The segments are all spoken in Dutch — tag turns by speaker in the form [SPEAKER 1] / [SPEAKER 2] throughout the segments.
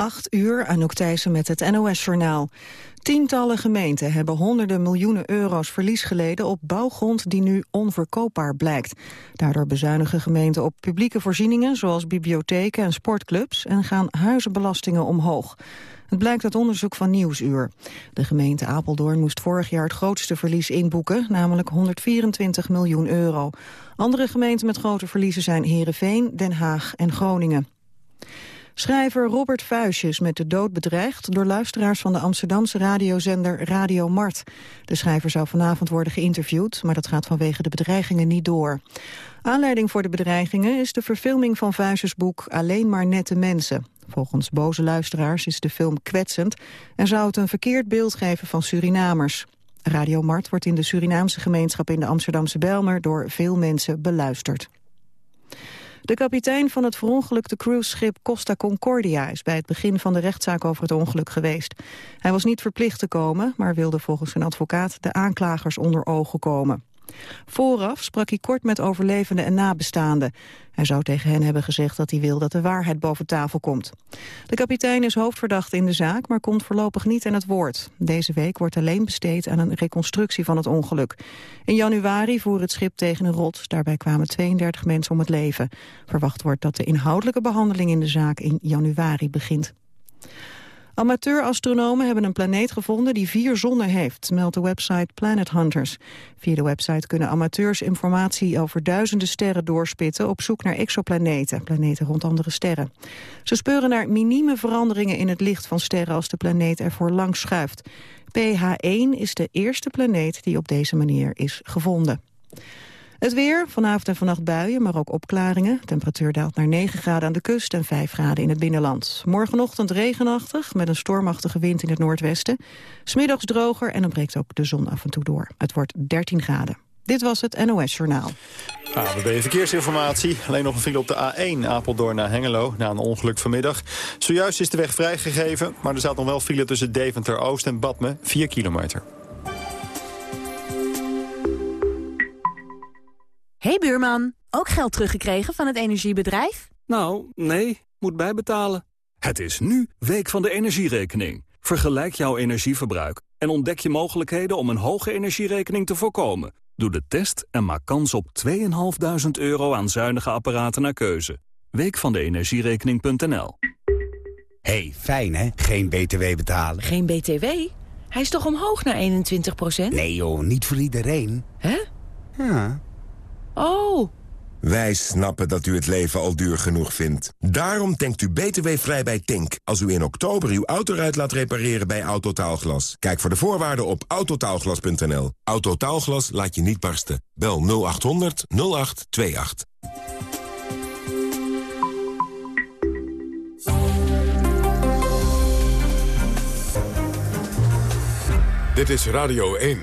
[SPEAKER 1] 8 uur, Anouk Thijssen met het NOS-journaal. Tientallen gemeenten hebben honderden miljoenen euro's verlies geleden op bouwgrond die nu onverkoopbaar blijkt. Daardoor bezuinigen gemeenten op publieke voorzieningen zoals bibliotheken en sportclubs en gaan huizenbelastingen omhoog. Het blijkt uit onderzoek van Nieuwsuur. De gemeente Apeldoorn moest vorig jaar het grootste verlies inboeken, namelijk 124 miljoen euro. Andere gemeenten met grote verliezen zijn Heerenveen, Den Haag en Groningen. Schrijver Robert Vuijs met de dood bedreigd door luisteraars van de Amsterdamse radiozender Radio Mart. De schrijver zou vanavond worden geïnterviewd, maar dat gaat vanwege de bedreigingen niet door. Aanleiding voor de bedreigingen is de verfilming van Vuijs' boek Alleen maar nette mensen. Volgens boze luisteraars is de film kwetsend en zou het een verkeerd beeld geven van Surinamers. Radio Mart wordt in de Surinaamse gemeenschap in de Amsterdamse Belmer door veel mensen beluisterd. De kapitein van het verongelukte cruiseschip Costa Concordia is bij het begin van de rechtszaak over het ongeluk geweest. Hij was niet verplicht te komen, maar wilde volgens zijn advocaat de aanklagers onder ogen komen. Vooraf sprak hij kort met overlevenden en nabestaanden. Hij zou tegen hen hebben gezegd dat hij wil dat de waarheid boven tafel komt. De kapitein is hoofdverdachte in de zaak, maar komt voorlopig niet aan het woord. Deze week wordt alleen besteed aan een reconstructie van het ongeluk. In januari voer het schip tegen een rots. Daarbij kwamen 32 mensen om het leven. Verwacht wordt dat de inhoudelijke behandeling in de zaak in januari begint. Amateurastronomen hebben een planeet gevonden die vier zonnen heeft, meldt de website Planet Hunters. Via de website kunnen amateurs informatie over duizenden sterren doorspitten op zoek naar exoplaneten, planeten rond andere sterren. Ze speuren naar minieme veranderingen in het licht van sterren als de planeet ervoor langs schuift. PH1 is de eerste planeet die op deze manier is gevonden. Het weer, vanavond en vannacht buien, maar ook opklaringen. Temperatuur daalt naar 9 graden aan de kust en 5 graden in het binnenland. Morgenochtend regenachtig, met een stormachtige wind in het noordwesten. Smiddags droger en dan breekt ook de zon af en toe door. Het wordt 13 graden. Dit was het NOS Journaal.
[SPEAKER 2] ABB Verkeersinformatie. Alleen nog een file op de A1 Apeldoorn naar Hengelo na een ongeluk vanmiddag. Zojuist is de weg vrijgegeven, maar er staat nog wel file tussen Deventer Oost en Badme, 4 kilometer.
[SPEAKER 3] Hey buurman, ook geld teruggekregen van het energiebedrijf?
[SPEAKER 4] Nou, nee, moet bijbetalen. Het is nu Week van de Energierekening. Vergelijk jouw energieverbruik en ontdek je mogelijkheden om een hoge energierekening te voorkomen. Doe de test en maak kans op 2.500 euro aan zuinige apparaten naar keuze. Week van de energierekening.nl
[SPEAKER 5] hey, fijn hè? Geen BTW betalen.
[SPEAKER 3] Geen BTW? Hij is toch omhoog naar 21%
[SPEAKER 5] Nee joh, niet voor iedereen.
[SPEAKER 3] Hè?
[SPEAKER 5] Ja.
[SPEAKER 3] Oh.
[SPEAKER 6] Wij snappen dat u het leven al duur genoeg vindt. Daarom denkt u btw-vrij bij Tink... als u in oktober uw autoruit laat repareren bij Autotaalglas. Kijk voor de voorwaarden op autotaalglas.nl. Autotaalglas laat je niet barsten. Bel 0800 0828.
[SPEAKER 7] Dit is Radio 1.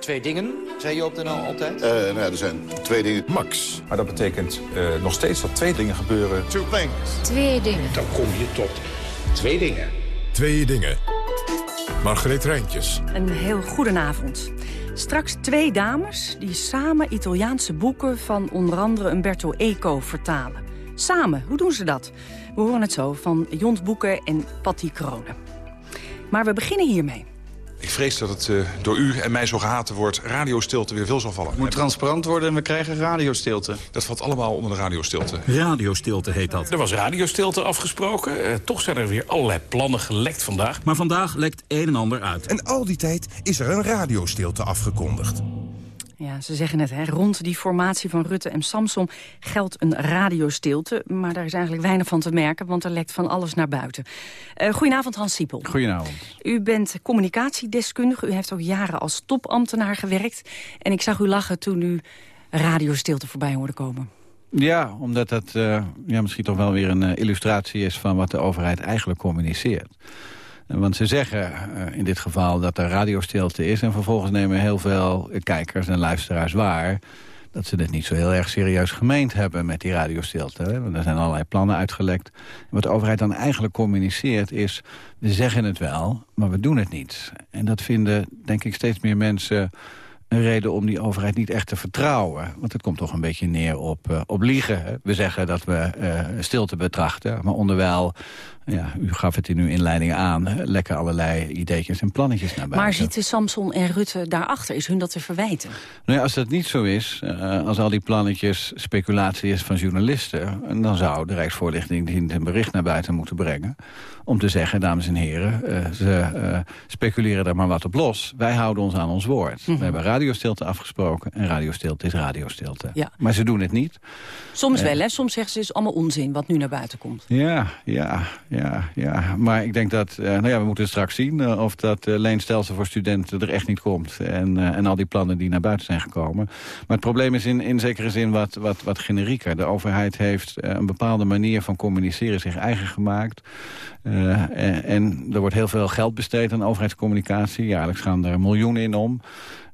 [SPEAKER 8] Twee dingen, zei je op de NL altijd?
[SPEAKER 9] Uh, nou, er zijn twee dingen.
[SPEAKER 7] Max.
[SPEAKER 10] Maar dat betekent uh, nog steeds dat twee dingen gebeuren.
[SPEAKER 9] Two things.
[SPEAKER 11] Twee dingen.
[SPEAKER 12] Dan kom je tot twee dingen.
[SPEAKER 7] Twee dingen. Margreet Rijntjes.
[SPEAKER 13] Een heel goedenavond. Straks twee dames die samen Italiaanse boeken van onder andere Umberto Eco vertalen. Samen, hoe doen ze dat? We horen het zo van Jont Boeken en Patty Kronen. Maar we beginnen hiermee.
[SPEAKER 10] Ik vrees dat het uh, door u en mij zo gehaten wordt radiostilte weer veel zal vallen.
[SPEAKER 8] Het moet transparant worden en we krijgen radiostilte.
[SPEAKER 10] Dat valt allemaal onder de radiostilte.
[SPEAKER 14] Radiostilte heet dat.
[SPEAKER 15] Er was radiostilte afgesproken. Uh, toch zijn er weer allerlei plannen gelekt vandaag.
[SPEAKER 14] Maar vandaag lekt een en ander uit.
[SPEAKER 16] En al die tijd is er een radiostilte afgekondigd.
[SPEAKER 13] Ja, ze zeggen het, hè. rond die formatie van Rutte en Samson geldt een radiostilte. Maar daar is eigenlijk weinig van te merken, want er lekt van alles naar buiten. Uh, goedenavond, Hans Siepel.
[SPEAKER 17] Goedenavond.
[SPEAKER 13] U bent communicatiedeskundige. U heeft ook jaren als topambtenaar gewerkt. En ik zag u lachen toen u radiostilte voorbij hoorde komen.
[SPEAKER 17] Ja, omdat dat uh, ja, misschien toch wel weer een uh, illustratie is... van wat de overheid eigenlijk communiceert. Want ze zeggen uh, in dit geval dat er radiostilte is... en vervolgens nemen heel veel kijkers en luisteraars waar... dat ze het niet zo heel erg serieus gemeend hebben met die radiostilte. Want er zijn allerlei plannen uitgelekt. Wat de overheid dan eigenlijk communiceert is... we zeggen het wel, maar we doen het niet. En dat vinden, denk ik, steeds meer mensen een reden om die overheid niet echt te vertrouwen. Want het komt toch een beetje neer op, uh, op liegen. We zeggen dat we uh, stilte betrachten, maar onderwijl ja, u gaf het in uw inleiding aan, lekker allerlei ideetjes en plannetjes naar buiten.
[SPEAKER 13] Maar zitten Samson en Rutte daarachter? Is hun dat te verwijten?
[SPEAKER 17] Nou ja, als dat niet zo is, uh, als al die plannetjes speculatie is van journalisten... dan zou de Rijksvoorlichting een bericht naar buiten moeten brengen... om te zeggen, dames en heren, uh, ze speculeren daar maar wat op los. Wij houden ons aan ons woord. Mm -hmm. We hebben radiostilte afgesproken en radiostilte is radiostilte. Ja. Maar ze doen het niet.
[SPEAKER 13] Soms wel, hè? Soms zeggen ze, het is allemaal onzin wat nu naar buiten komt.
[SPEAKER 17] Ja, ja, ja, ja. Maar ik denk dat, uh, nou ja, we moeten straks zien... Uh, of dat uh, leenstelsel voor studenten er echt niet komt. En, en al die plannen die naar buiten zijn gekomen. Maar het probleem is in, in zekere zin wat, wat, wat generieker. De overheid heeft een bepaalde manier van communiceren zich eigen gemaakt. En, en er wordt heel veel geld besteed aan overheidscommunicatie. Jaarlijks gaan er miljoenen in om.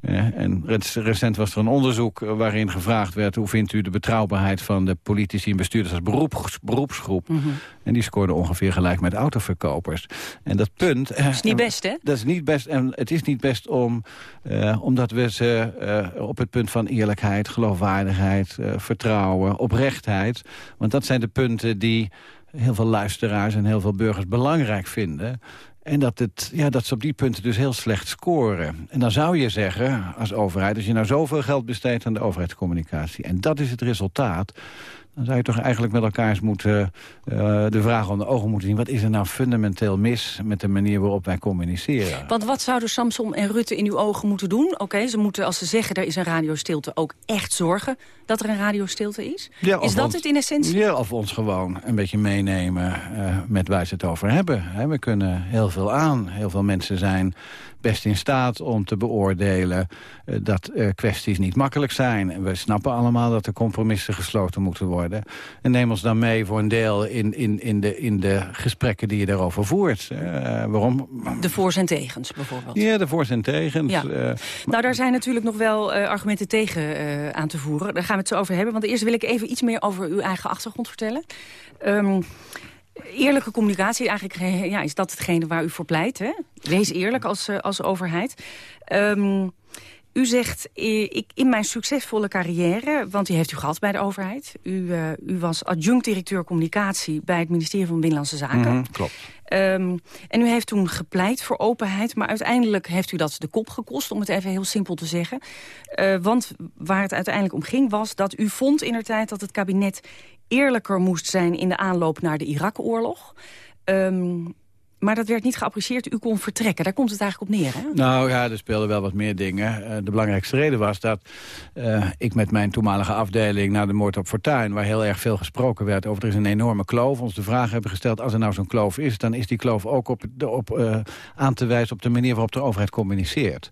[SPEAKER 17] Uh, en recent was er een onderzoek waarin gevraagd werd... hoe vindt u de betrouwbaarheid van de politici en bestuurders als beroeps, beroepsgroep. Mm -hmm. En die scoorden ongeveer gelijk met autoverkopers. En dat punt...
[SPEAKER 13] Dat is niet best, hè?
[SPEAKER 17] Dat is niet best. En het is niet best om, uh, omdat we ze uh, op het punt van eerlijkheid, geloofwaardigheid... vertrouwen, oprechtheid... want dat zijn de punten die heel veel luisteraars en heel veel burgers belangrijk vinden... En dat, het, ja, dat ze op die punten dus heel slecht scoren. En dan zou je zeggen, als overheid... als je nou zoveel geld besteedt aan de overheidscommunicatie... en dat is het resultaat... dan zou je toch eigenlijk met elkaar eens moeten, uh, de vraag om de ogen moeten zien... wat is er nou fundamenteel mis met de manier waarop wij communiceren?
[SPEAKER 13] Want wat zouden Samson en Rutte in uw ogen moeten doen? Oké, okay, ze moeten als ze zeggen er is een radiostilte ook echt zorgen... dat er een radiostilte is?
[SPEAKER 17] Ja,
[SPEAKER 13] is dat
[SPEAKER 17] ons,
[SPEAKER 13] het in essentie?
[SPEAKER 17] Ja, of ons gewoon een beetje meenemen uh, met waar ze het over hebben. He, we kunnen heel veel aan. Heel veel mensen zijn best in staat om te beoordelen uh, dat uh, kwesties niet makkelijk zijn. En we snappen allemaal dat er compromissen gesloten moeten worden. En neem ons dan mee voor een deel in, in, in, de, in de gesprekken die je daarover voert. Uh, waarom?
[SPEAKER 13] De voor's en tegens bijvoorbeeld.
[SPEAKER 17] Ja, de voor's en tegens.
[SPEAKER 13] Ja. nou, daar zijn natuurlijk nog wel argumenten tegen aan te voeren. Daar gaan we het zo over hebben. Want eerst wil ik even iets meer over uw eigen achtergrond vertellen. Um, Eerlijke communicatie, eigenlijk ja, is dat hetgene waar u voor pleit. Hè? Wees eerlijk als, als overheid. Um, u zegt, ik, in mijn succesvolle carrière, want die heeft u gehad bij de overheid. U, uh, u was adjunct-directeur communicatie bij het ministerie van Binnenlandse Zaken.
[SPEAKER 17] Mm -hmm, klopt.
[SPEAKER 13] Um, en u heeft toen gepleit voor openheid, maar uiteindelijk heeft u dat de kop gekost, om het even heel simpel te zeggen. Uh, want waar het uiteindelijk om ging was dat u vond in de tijd dat het kabinet eerlijker moest zijn in de aanloop naar de Irak-oorlog. Um, maar dat werd niet geapprecieerd. U kon vertrekken. Daar komt het eigenlijk op neer, hè?
[SPEAKER 17] Nou ja, er speelden wel wat meer dingen. Uh, de belangrijkste reden was dat uh, ik met mijn toenmalige afdeling... naar de moord op Fortuin, waar heel erg veel gesproken werd... over er is een enorme kloof, ons de vraag hebben gesteld... als er nou zo'n kloof is, dan is die kloof ook op, de, op, uh, aan te wijzen... op de manier waarop de overheid communiceert.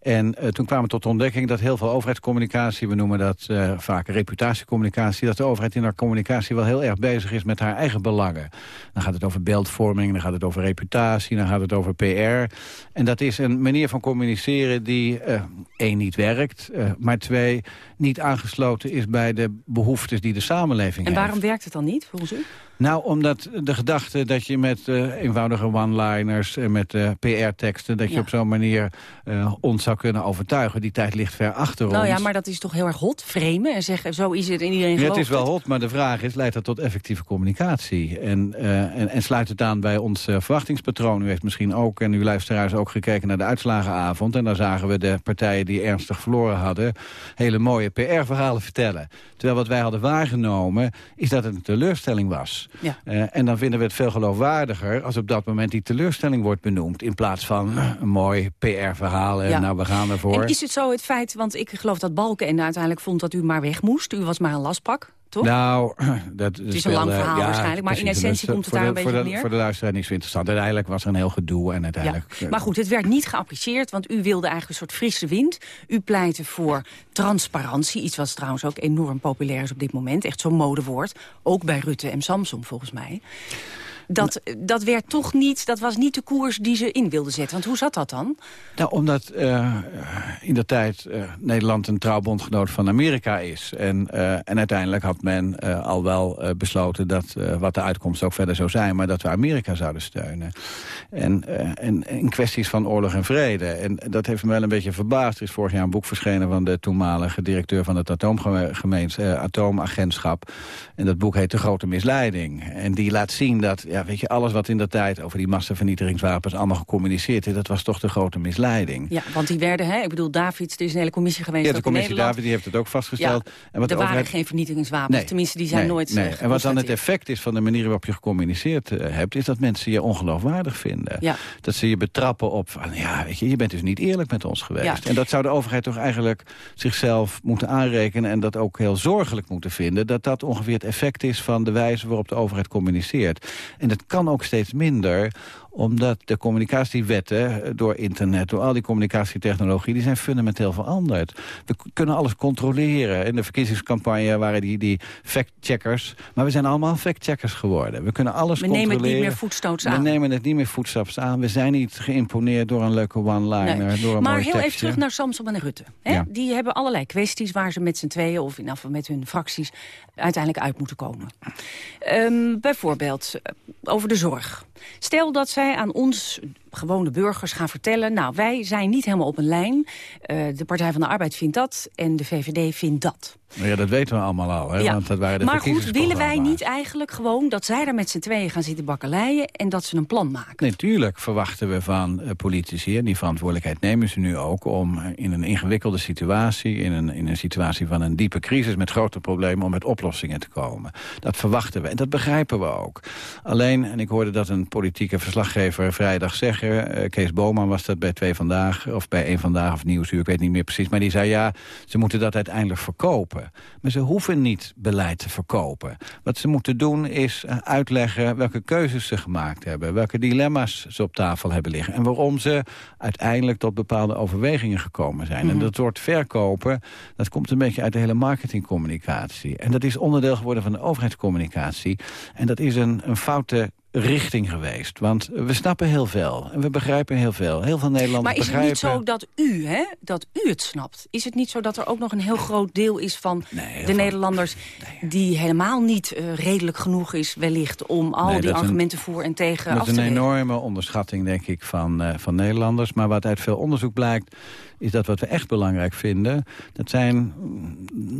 [SPEAKER 17] en toen kwamen we tot de ontdekking dat heel veel overheidscommunicatie... we noemen dat vaak reputatiecommunicatie... dat de overheid in haar communicatie wel heel erg bezig is met haar eigen belangen. Dan gaat het over beeldvorming, dan gaat het over reputatie, dan gaat het over PR. En dat is een manier van communiceren die, uh, één, niet werkt... Uh, maar twee, niet aangesloten is bij de behoeftes die de samenleving heeft.
[SPEAKER 13] En waarom werkt het dan niet, volgens u?
[SPEAKER 17] Nou, omdat de gedachte dat je met uh, eenvoudige one-liners... en met uh, PR-teksten, dat je ja. op zo'n manier uh, ons zou kunnen overtuigen... die tijd ligt ver achter
[SPEAKER 13] nou
[SPEAKER 17] ons.
[SPEAKER 13] ja, maar dat is toch heel erg hot, framen en zeggen... zo is het in iedereen
[SPEAKER 17] ja, Het is wel hot, maar de vraag is, leidt dat tot effectieve communicatie? En, en, en, sluit het aan bij ons verwachtingspatroon? U heeft misschien ook, en uw luisteraars ook gekeken naar de uitslagenavond... en daar zagen we de partijen die ernstig verloren hadden... hele mooie PR-verhalen vertellen. Terwijl wat wij hadden waargenomen, is dat het een teleurstelling was.
[SPEAKER 13] Ja.
[SPEAKER 17] Uh, en dan vinden we het veel geloofwaardiger als op dat moment die teleurstelling wordt benoemd. In plaats van uh, een mooi PR-verhaal en ja. nou we gaan ervoor.
[SPEAKER 13] En is het zo het feit, want ik geloof dat Balken uiteindelijk vond dat u maar weg moest. U was maar een lastpak. Toch?
[SPEAKER 17] Nou, dat
[SPEAKER 13] het is een lang verhaal ja, waarschijnlijk, maar in essentie komt het daar
[SPEAKER 17] de,
[SPEAKER 13] een beetje
[SPEAKER 17] voor de,
[SPEAKER 13] neer.
[SPEAKER 17] Voor de luisteraar interessant. Uiteindelijk was er een heel gedoe en uiteindelijk...
[SPEAKER 13] Ja. Maar goed, het werd niet geapprecieerd, want u wilde eigenlijk een soort frisse wind. U pleitte voor transparantie, iets wat trouwens ook enorm populair is op dit moment. Echt zo'n modewoord, ook bij Rutte en Samson volgens mij. Dat, dat werd toch niet, dat was niet de koers die ze in wilden zetten. Want hoe zat dat dan?
[SPEAKER 17] Nou, omdat uh, in de tijd uh, Nederland een trouwbondgenoot van Amerika is. En, en uiteindelijk had men al wel besloten dat wat de uitkomst ook verder zou zijn... maar dat we Amerika zouden steunen. En, en in kwesties van oorlog en vrede. En dat heeft me wel een beetje verbaasd. Er is vorig jaar een boek verschenen van de toenmalige directeur van het atoomagentschap. En dat boek heet De Grote Misleiding. En die laat zien dat ja, weet je, alles wat in de tijd over die massavernietigingswapens allemaal gecommuniceerd is, dat was toch de grote misleiding.
[SPEAKER 13] Ja, want die werden, hè, ik bedoel, David, er is een hele commissie geweest.
[SPEAKER 17] Ja, de commissie. David die heeft het ook vastgesteld.
[SPEAKER 13] Ja,
[SPEAKER 17] en wat
[SPEAKER 13] er
[SPEAKER 17] de
[SPEAKER 13] waren
[SPEAKER 17] overheid-
[SPEAKER 13] geen vernietigingswapens,
[SPEAKER 17] Nee,
[SPEAKER 13] tenminste, die zijn
[SPEAKER 17] nee,
[SPEAKER 13] nooit
[SPEAKER 17] nee.
[SPEAKER 13] eh,
[SPEAKER 17] En wat dan het effect is van de manier waarop je gecommuniceerd eh, hebt... is dat mensen je ongeloofwaardig vinden.
[SPEAKER 13] Ja.
[SPEAKER 17] Dat ze je betrappen op van, ja, weet je, je bent dus niet eerlijk met ons geweest.
[SPEAKER 13] Ja.
[SPEAKER 17] En dat zou de overheid toch eigenlijk zichzelf moeten aanrekenen... en dat ook heel zorgelijk moeten vinden... dat dat ongeveer het effect is van de wijze waarop de overheid communiceert. En dat kan ook steeds minder omdat de communicatiewetten door internet, door al die communicatietechnologie, die zijn fundamenteel veranderd. We kunnen alles controleren. In de verkiezingscampagne waren die, die fact-checkers. Maar we zijn allemaal fact-checkers geworden. We kunnen alles
[SPEAKER 13] We nemen het
[SPEAKER 17] controleren.
[SPEAKER 13] niet meer voetstoots
[SPEAKER 17] We
[SPEAKER 13] aan.
[SPEAKER 17] nemen het niet meer voetstaps aan. We zijn niet geïmponeerd door een leuke one-liner,
[SPEAKER 13] Nee.
[SPEAKER 17] door een
[SPEAKER 13] maar heel even terug naar Samson en Rutte. Hè?
[SPEAKER 17] Ja.
[SPEAKER 13] Die hebben allerlei kwesties waar ze met z'n tweeën... of in geval met hun fracties uiteindelijk uit moeten komen. Ehm, bijvoorbeeld eh, over de zorg. Stel dat zij aan ons gewone burgers gaan vertellen... nou, wij zijn niet helemaal op een lijn. Eh, de Partij van de Arbeid vindt dat en de VVD vindt dat.
[SPEAKER 17] Nou Ja, dat weten we allemaal al, hè?
[SPEAKER 13] Ja.
[SPEAKER 17] want dat waren de
[SPEAKER 13] maar goed, willen wij niet eigenlijk gewoon... dat zij daar met z'n tweeën gaan zitten bakkeleien... en dat ze een plan maken?
[SPEAKER 17] Nee, tuurlijk verwachten we van eh, politici, en die verantwoordelijkheid nemen ze nu ook... om eh, in een ingewikkelde situatie, in een, in een situatie van een diepe crisis... met grote problemen, om met oplossingen te komen. Dat verwachten we en dat begrijpen we ook. Alleen, en ik hoorde dat een politieke verslaggever vrijdag zeggen... eh, Kees Boman was dat bij Twee Vandaag, of bij Eén Vandaag of Nieuwsuur... ik weet niet meer precies, maar die zei ja, ze moeten dat uiteindelijk verkopen. Maar ze hoeven niet beleid te verkopen. Wat ze moeten doen is eh, uitleggen welke keuzes ze gemaakt hebben... welke dilemma's ze op tafel hebben liggen... en waarom ze uiteindelijk tot bepaalde overwegingen gekomen zijn. En
[SPEAKER 13] Mhm.
[SPEAKER 17] dat soort verkopen, dat komt een beetje uit de hele marketingcommunicatie. En dat is onderdeel geworden van de overheidscommunicatie. En dat is een, een foute richting geweest. Want we snappen heel veel. En we begrijpen heel veel. Heel veel Nederlanders
[SPEAKER 13] Maar is het
[SPEAKER 17] begrijpen...
[SPEAKER 13] niet zo dat u, hè, dat u het snapt? Is het niet zo dat er ook nog een heel groot deel is van de Nederlanders... die helemaal niet eh, redelijk genoeg is wellicht om al
[SPEAKER 17] Nee,
[SPEAKER 13] die
[SPEAKER 17] dat is een-
[SPEAKER 13] argumenten voor en tegen
[SPEAKER 17] Dat
[SPEAKER 13] af
[SPEAKER 17] is
[SPEAKER 13] te
[SPEAKER 17] een
[SPEAKER 13] wegen?
[SPEAKER 17] enorme onderschatting, denk ik, van, eh, van Nederlanders. Maar wat uit veel onderzoek blijkt, is dat wat we echt belangrijk vinden... dat zijn mm,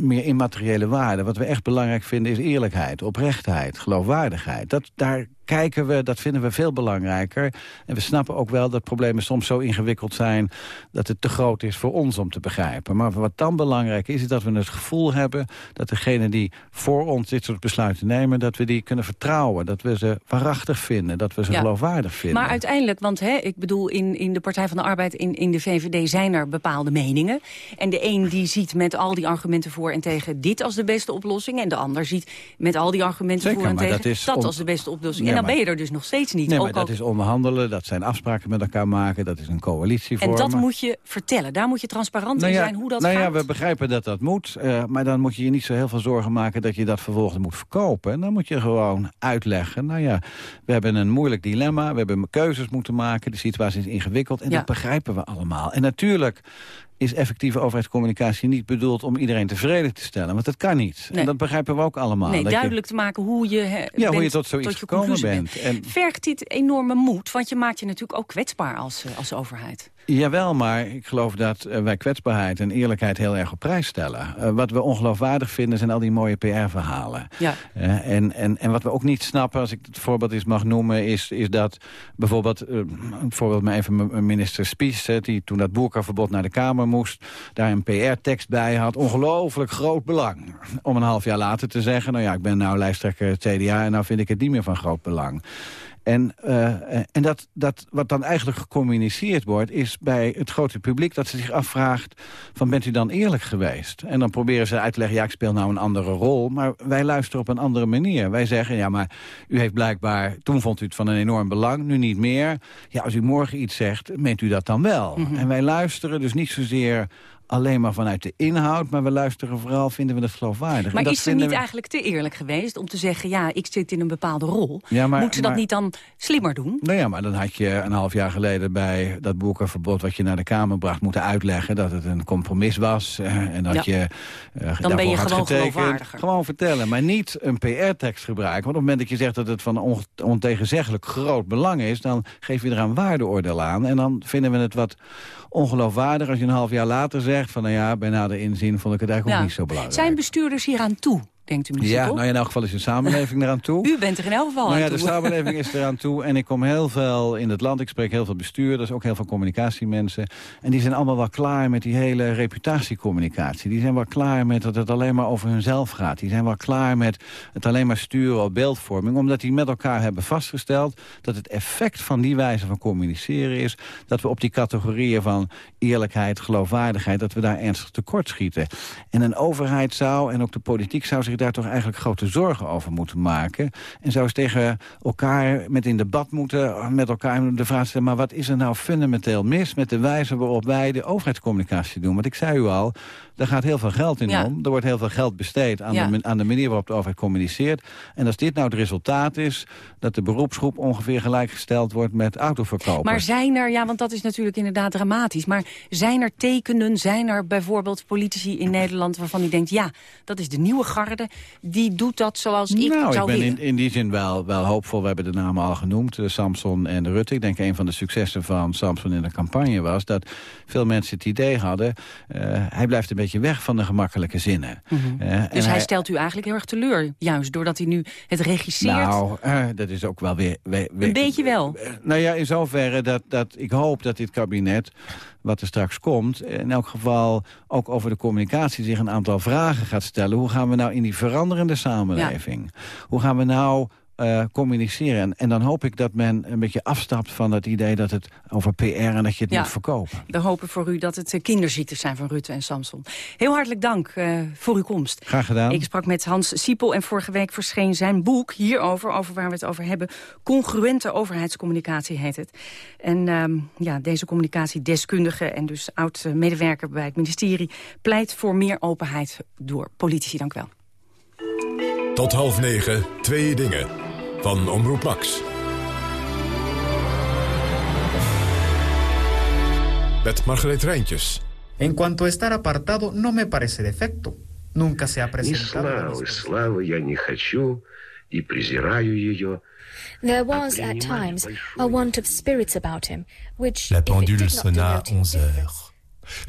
[SPEAKER 17] meer immateriële waarden. Wat we echt belangrijk vinden is eerlijkheid, oprechtheid, geloofwaardigheid. Dat, daar kijken we, dat vinden we veel belangrijker. En we snappen ook wel dat problemen soms zo ingewikkeld zijn... dat het te groot is voor ons om te begrijpen. Maar wat dan belangrijk is, is dat we het gevoel hebben... dat degenen die voor ons dit soort besluiten nemen... dat we die kunnen vertrouwen, dat we ze waarachtig vinden... dat we ze
[SPEAKER 13] Ja.
[SPEAKER 17] geloofwaardig vinden.
[SPEAKER 13] Maar uiteindelijk, want hè, ik bedoel, in, in de Partij van de Arbeid, in, in de VVD zijn er bepaalde meningen. En de een die ziet met al die argumenten voor en tegen dit als de beste oplossing. En de ander ziet met al die argumenten
[SPEAKER 17] Zeker,
[SPEAKER 13] voor en tegen
[SPEAKER 17] dat
[SPEAKER 13] dat als de beste oplossing.
[SPEAKER 17] Ja,
[SPEAKER 13] dan
[SPEAKER 17] maar-
[SPEAKER 13] ben je er dus nog steeds niet.
[SPEAKER 17] Nee,
[SPEAKER 13] ook
[SPEAKER 17] maar dat
[SPEAKER 13] al-
[SPEAKER 17] is onderhandelen, dat zijn afspraken met elkaar maken... dat is een coalitie
[SPEAKER 13] en dat moet je vertellen. Daar moet je transparant
[SPEAKER 17] nou
[SPEAKER 13] in zijn hoe dat
[SPEAKER 17] nou
[SPEAKER 13] gaat.
[SPEAKER 17] ja, we begrijpen dat dat moet. eh, maar dan moet je je niet zo heel veel zorgen maken dat je dat vervolgens moet verkopen. En dan moet je gewoon uitleggen. Nou ja, we hebben een moeilijk dilemma. We hebben keuzes moeten maken. De situatie is ingewikkeld. En
[SPEAKER 13] Ja.
[SPEAKER 17] dat begrijpen we allemaal. En natuurlijk is effectieve overheidscommunicatie niet bedoeld om iedereen tevreden te stellen. Want dat kan niet.
[SPEAKER 13] Nee.
[SPEAKER 17] En dat begrijpen we ook allemaal.
[SPEAKER 13] Nee,
[SPEAKER 17] je-
[SPEAKER 13] duidelijk te maken hoe je, hè,
[SPEAKER 17] ja, hoe je
[SPEAKER 13] bent
[SPEAKER 17] tot zoiets
[SPEAKER 13] je
[SPEAKER 17] gekomen bent. En
[SPEAKER 13] Vergt dit enorme moed? Want je maakt je natuurlijk ook kwetsbaar als, eh, als overheid.
[SPEAKER 17] Jawel, maar ik geloof dat eh, wij kwetsbaarheid en eerlijkheid heel erg op prijs stellen. Eh, wat we ongeloofwaardig vinden zijn al die mooie PR-verhalen.
[SPEAKER 13] Ja.
[SPEAKER 17] Eh, en, en, en wat we ook niet snappen, als ik het voorbeeld eens mag noemen... is, is dat bijvoorbeeld, een voorbeeld maar even minister Spies... hè, die toen dat boerkaverbod naar de Kamer moest... daar een PR-tekst bij had, ongelooflijk groot belang. Om een half jaar later te zeggen... nou ja, ik ben nou lijsttrekker CDA en nou vind ik het niet meer van groot belang. En, eh, en dat, dat wat dan eigenlijk gecommuniceerd wordt... is bij het grote publiek dat ze zich afvraagt... van bent u dan eerlijk geweest? En dan proberen ze uit te leggen... ja, ik speel nou een andere rol. Maar wij luisteren op een andere manier. Wij zeggen, ja, maar u heeft blijkbaar... toen vond u het van een enorm belang, nu niet meer. Ja, als u morgen iets zegt, meent u dat dan wel? En wij luisteren dus niet zozeer alleen maar vanuit de inhoud... maar we luisteren vooral, vinden we het geloofwaardig.
[SPEAKER 13] Maar is ze niet
[SPEAKER 17] we-
[SPEAKER 13] eigenlijk te eerlijk geweest om te zeggen... ja, ik zit in een bepaalde rol.
[SPEAKER 17] Ja, maar-
[SPEAKER 13] Moet ze dat
[SPEAKER 17] maar-
[SPEAKER 13] niet dan slimmer doen?
[SPEAKER 17] Nou ja, maar dan had je een half jaar geleden bij dat boekenverbod... wat je naar de Kamer bracht moeten uitleggen dat het een compromis was. en dat
[SPEAKER 13] Ja.
[SPEAKER 17] je eh, daarvoor
[SPEAKER 13] ben je gewoon geloofwaardiger.
[SPEAKER 17] Gewoon vertellen, maar niet een PR-tekst gebruiken. Want op het moment dat je zegt dat het van on ontegenzeggelijk groot belang is... dan geef je er een waardeoordeel aan. En dan vinden we het wat ongeloofwaardig als je een half jaar later zegt... van nou ja, bij nader inzien vond ik het eigenlijk
[SPEAKER 13] Ja.
[SPEAKER 17] ook niet zo belangrijk.
[SPEAKER 13] Zijn bestuurders hieraan toe? Denkt u misschien
[SPEAKER 17] Ja, nou in elk geval is de samenleving eraan toe.
[SPEAKER 13] U bent er in elk geval
[SPEAKER 17] Nou
[SPEAKER 13] aan
[SPEAKER 17] ja, de samenleving is eraan toe. En ik kom heel veel in het land. Ik spreek heel veel bestuurders, ook heel veel communicatiemensen. En die zijn allemaal wel klaar met die hele reputatiecommunicatie. Die zijn wel klaar met dat het alleen maar over hunzelf gaat. Die zijn wel klaar met het alleen maar sturen op beeldvorming. Omdat die met elkaar hebben vastgesteld dat het effect van die wijze van communiceren is... dat we op die categorieën van eerlijkheid, geloofwaardigheid... dat we daar ernstig tekort schieten. En een overheid zou, en ook de politiek zou zich daar toch eigenlijk grote zorgen over moeten maken. En zou eens tegen elkaar met in debat moeten, met elkaar de vraag stellen... maar wat is er nou fundamenteel mis met de wijze waarop wij de overheidscommunicatie doen? Want ik zei u al, daar gaat heel veel geld in
[SPEAKER 13] Ja.
[SPEAKER 17] om. Er wordt heel veel geld besteed aan,
[SPEAKER 13] Ja.
[SPEAKER 17] de, aan de manier waarop de overheid communiceert. En als dit nou het resultaat is, dat de beroepsgroep ongeveer gelijkgesteld wordt met autoverkopers.
[SPEAKER 13] Maar zijn er, ja, want dat is natuurlijk inderdaad dramatisch... maar zijn er tekenen, zijn er bijvoorbeeld politici in Nederland... waarvan u denkt, ja, dat is de nieuwe garde... die doet dat zoals ik
[SPEAKER 17] nou,
[SPEAKER 13] zou
[SPEAKER 17] ik ben in, in die zin wel, wel hoopvol. We hebben de namen al genoemd, eh, Samson en Rutte. Ik denk een van de successen van Samson in de campagne was... dat veel mensen het idee hadden... eh, hij blijft een beetje weg van de gemakkelijke zinnen. Eh, en
[SPEAKER 13] Dus hij stelt u eigenlijk heel erg teleur, juist doordat hij nu het regisseert.
[SPEAKER 17] Nou, eh, dat is ook wel weer... weer- weer-
[SPEAKER 13] een beetje wel.
[SPEAKER 17] Nou ja, in zoverre dat, dat ik hoop dat dit kabinet, wat er straks komt... in elk geval ook over de communicatie zich een aantal vragen gaat stellen. Hoe gaan we nou in die veranderende samenleving... hoe gaan we nou eh, communiceren? En, en dan hoop ik dat men een beetje afstapt van het idee dat het over PR... en dat je het
[SPEAKER 13] Ja.
[SPEAKER 17] moet verkopen.
[SPEAKER 13] We hopen voor u dat het eh, kinderziektes zijn van Rutte en Samson. Heel hartelijk dank eh, voor uw komst.
[SPEAKER 17] Graag gedaan.
[SPEAKER 13] Ik sprak met Hans Siepel en vorige week verscheen zijn boek hierover, over waar we het over hebben. Congruente overheidscommunicatie heet het. En ehm, ja, deze communicatiedeskundige en dus oud-medewerker bij het ministerie pleit voor meer openheid door politici. Dank u wel.
[SPEAKER 7] Tot half negen, twee dingen. Van Omroep Max. Met Margreet Rijntjes.
[SPEAKER 9] En cuanto a estar apartado, no me parece defecto. Nunca se ha
[SPEAKER 11] Ни
[SPEAKER 9] presentado. la
[SPEAKER 11] славы, славы я не хочу и презираю ее.
[SPEAKER 18] There was, at times, a want of spirit about him, which,
[SPEAKER 19] La
[SPEAKER 18] if it
[SPEAKER 19] pendule
[SPEAKER 18] did not
[SPEAKER 19] sonna à
[SPEAKER 18] denote him
[SPEAKER 19] 11 heures.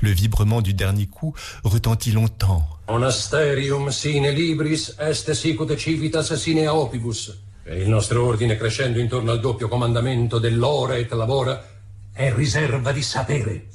[SPEAKER 19] Le vibrement du dernier coup retentit longtemps.
[SPEAKER 20] Monasterium sine libris est sicut civitas sine opibus. E il nostro ordine, crescendo intorno al doppio comandamento dell'ora et labora, è riserva di sapere.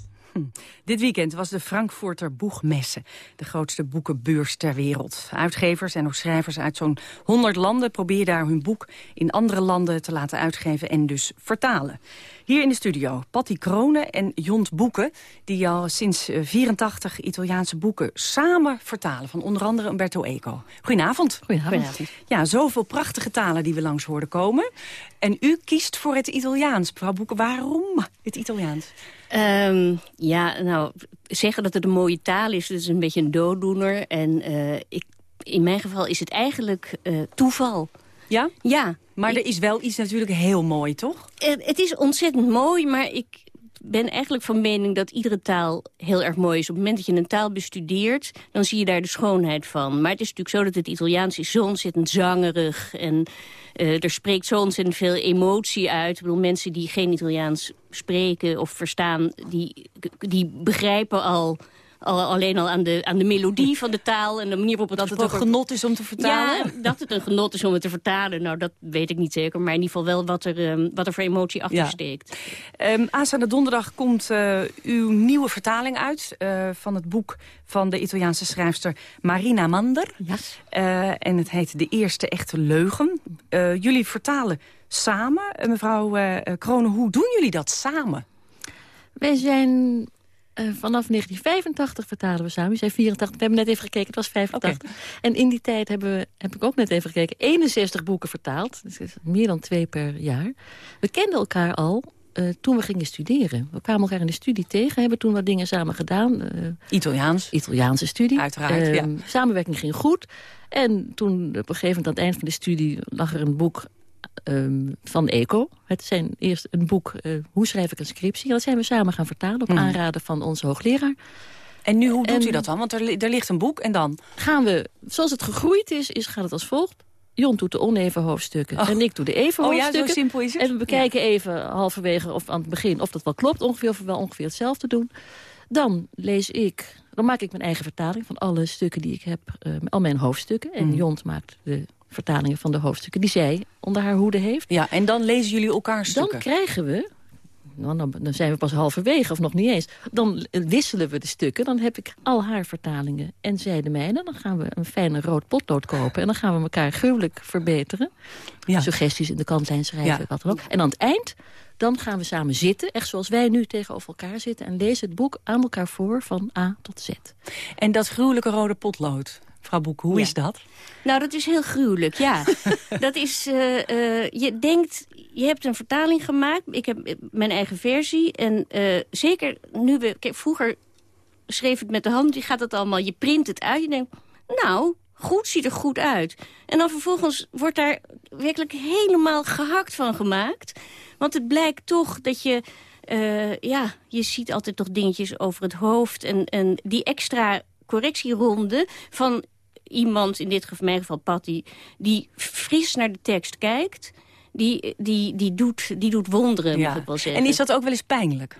[SPEAKER 13] Dit weekend was de Frankfurter Boegmesse, de grootste boekenbeurs ter wereld. Uitgevers en ook schrijvers uit zo'n 100 landen proberen daar hun boek in andere landen te laten uitgeven en dus vertalen. Hier in de studio Patty Kronen en Jont Boeken, die al sinds eh, 84 Italiaanse boeken samen vertalen, van onder andere Umberto Eco. Goedenavond.
[SPEAKER 21] Goedenavond.
[SPEAKER 13] Ja, zoveel prachtige talen die we langs hoorden komen. En u kiest voor het Italiaans. Mevrouw Boeken, waarom het Italiaans?
[SPEAKER 21] Ehm, ja, nou, zeggen dat het een mooie taal is, dat is een beetje een dooddoener. En eh, ik, in mijn geval is het eigenlijk eh, toeval.
[SPEAKER 13] Ja?
[SPEAKER 21] Ja.
[SPEAKER 13] Maar er is wel iets natuurlijk heel mooi, toch?
[SPEAKER 21] Eh, het is ontzettend mooi, maar ik ben eigenlijk van mening dat iedere taal heel erg mooi is. Op het moment dat je een taal bestudeert, dan zie je daar de schoonheid van. Maar het is natuurlijk zo dat het Italiaans is zo ontzettend zangerig... en eh, er spreekt zo ontzettend veel emotie uit. Ik bedoel, mensen die geen Italiaans spreken of verstaan... die, die begrijpen al... Al, alleen al aan de, aan de melodie van de taal en de manier waarop het
[SPEAKER 13] Dat het een genot is om te vertalen?
[SPEAKER 21] Ja, dat het een genot is om het te vertalen. Nou, dat weet ik niet zeker. Maar in ieder geval wel wat er, ehm, wat er voor emotie achter
[SPEAKER 13] Ja.
[SPEAKER 21] steekt.
[SPEAKER 13] Ehm aanstaande donderdag komt eh, uw nieuwe vertaling uit... eh, van het boek van de Italiaanse schrijfster Marina Mander. Eh, en het heet De Eerste Echte Leugen. Eh, jullie vertalen samen. Mevrouw eh Kronen, hoe doen jullie dat samen?
[SPEAKER 21] Wij zijn eh, vanaf 1985 vertalen we samen. We zijn 84. We hebben net even gekeken, het was 85. En in die tijd hebben we, heb ik ook net even gekeken, 61 boeken vertaald. Dus dat is meer dan twee per jaar. We kenden elkaar al eh, toen we gingen studeren. We kwamen elkaar in de studie tegen, hebben toen wat dingen samen gedaan. eh,
[SPEAKER 13] Italiaans.
[SPEAKER 21] Italiaanse studie.
[SPEAKER 13] Uiteraard, ja.
[SPEAKER 21] Samenwerking ging goed. En toen op een gegeven moment aan het eind van de studie lag er een boek ehm, van Eco. Het zijn eerst een boek, eh, hoe schrijf ik een scriptie? En dat zijn we samen gaan vertalen op
[SPEAKER 13] Mhm.
[SPEAKER 21] aanraden van onze hoogleraar.
[SPEAKER 13] En nu, hoe doet
[SPEAKER 21] En-
[SPEAKER 13] u dat dan? Want er, er ligt een boek en dan?
[SPEAKER 21] Gaan we, zoals het gegroeid is, is gaat het als volgt. Jon doet de oneven hoofdstukken
[SPEAKER 13] Oh.
[SPEAKER 21] en ik doe de even
[SPEAKER 13] Oh ja, zo
[SPEAKER 21] hoofdstukken.
[SPEAKER 13] simpel is het?
[SPEAKER 21] En we bekijken even halverwege of aan het begin of dat wel klopt. Ongeveer of we wel ongeveer hetzelfde doen. Dan lees ik
[SPEAKER 22] dan maak ik mijn eigen vertaling van alle stukken die ik heb. Uh, al mijn hoofdstukken. En
[SPEAKER 13] Mm.
[SPEAKER 22] Jont maakt de vertalingen van de hoofdstukken die zij onder haar hoede heeft.
[SPEAKER 13] Ja, en dan lezen jullie elkaar
[SPEAKER 22] Dan
[SPEAKER 13] stukken.
[SPEAKER 22] krijgen we, nou, dan, dan zijn we pas halverwege of nog niet eens. Dan wisselen we de stukken. Dan heb ik al haar vertalingen en zij de mijne. Dan gaan we een fijne rood potlood kopen. En dan gaan we elkaar gruwelijk verbeteren. Suggesties in de kantlijn schrijven,
[SPEAKER 13] Ja.
[SPEAKER 22] wat dan ook. En aan het eind, dan gaan we samen zitten. Echt zoals wij nu tegenover elkaar zitten. En lezen het boek aan elkaar voor van A tot Z.
[SPEAKER 13] En dat gruwelijke rode potlood, mevrouw Boek, hoe
[SPEAKER 21] Ja.
[SPEAKER 13] is dat?
[SPEAKER 21] Nou, dat is heel gruwelijk, ja. dat is, eh, eh, je denkt, je hebt een vertaling gemaakt. Ik heb eh, mijn eigen versie. En zeker nu we, kijk, vroeger schreef het met de hand. Je gaat het allemaal, je print het uit. Je denkt, nou, goed, ziet er goed uit. En dan vervolgens wordt daar werkelijk helemaal gehakt van gemaakt. Want het blijkt toch dat je... ja, je ziet altijd toch dingetjes over het hoofd. En, en die extra correctieronde van iemand, in dit geval, mijn geval Patty... die fris naar de tekst kijkt, die, die, die, doet, die doet wonderen, mag ik wel zeggen.
[SPEAKER 13] En is dat ook wel eens pijnlijk?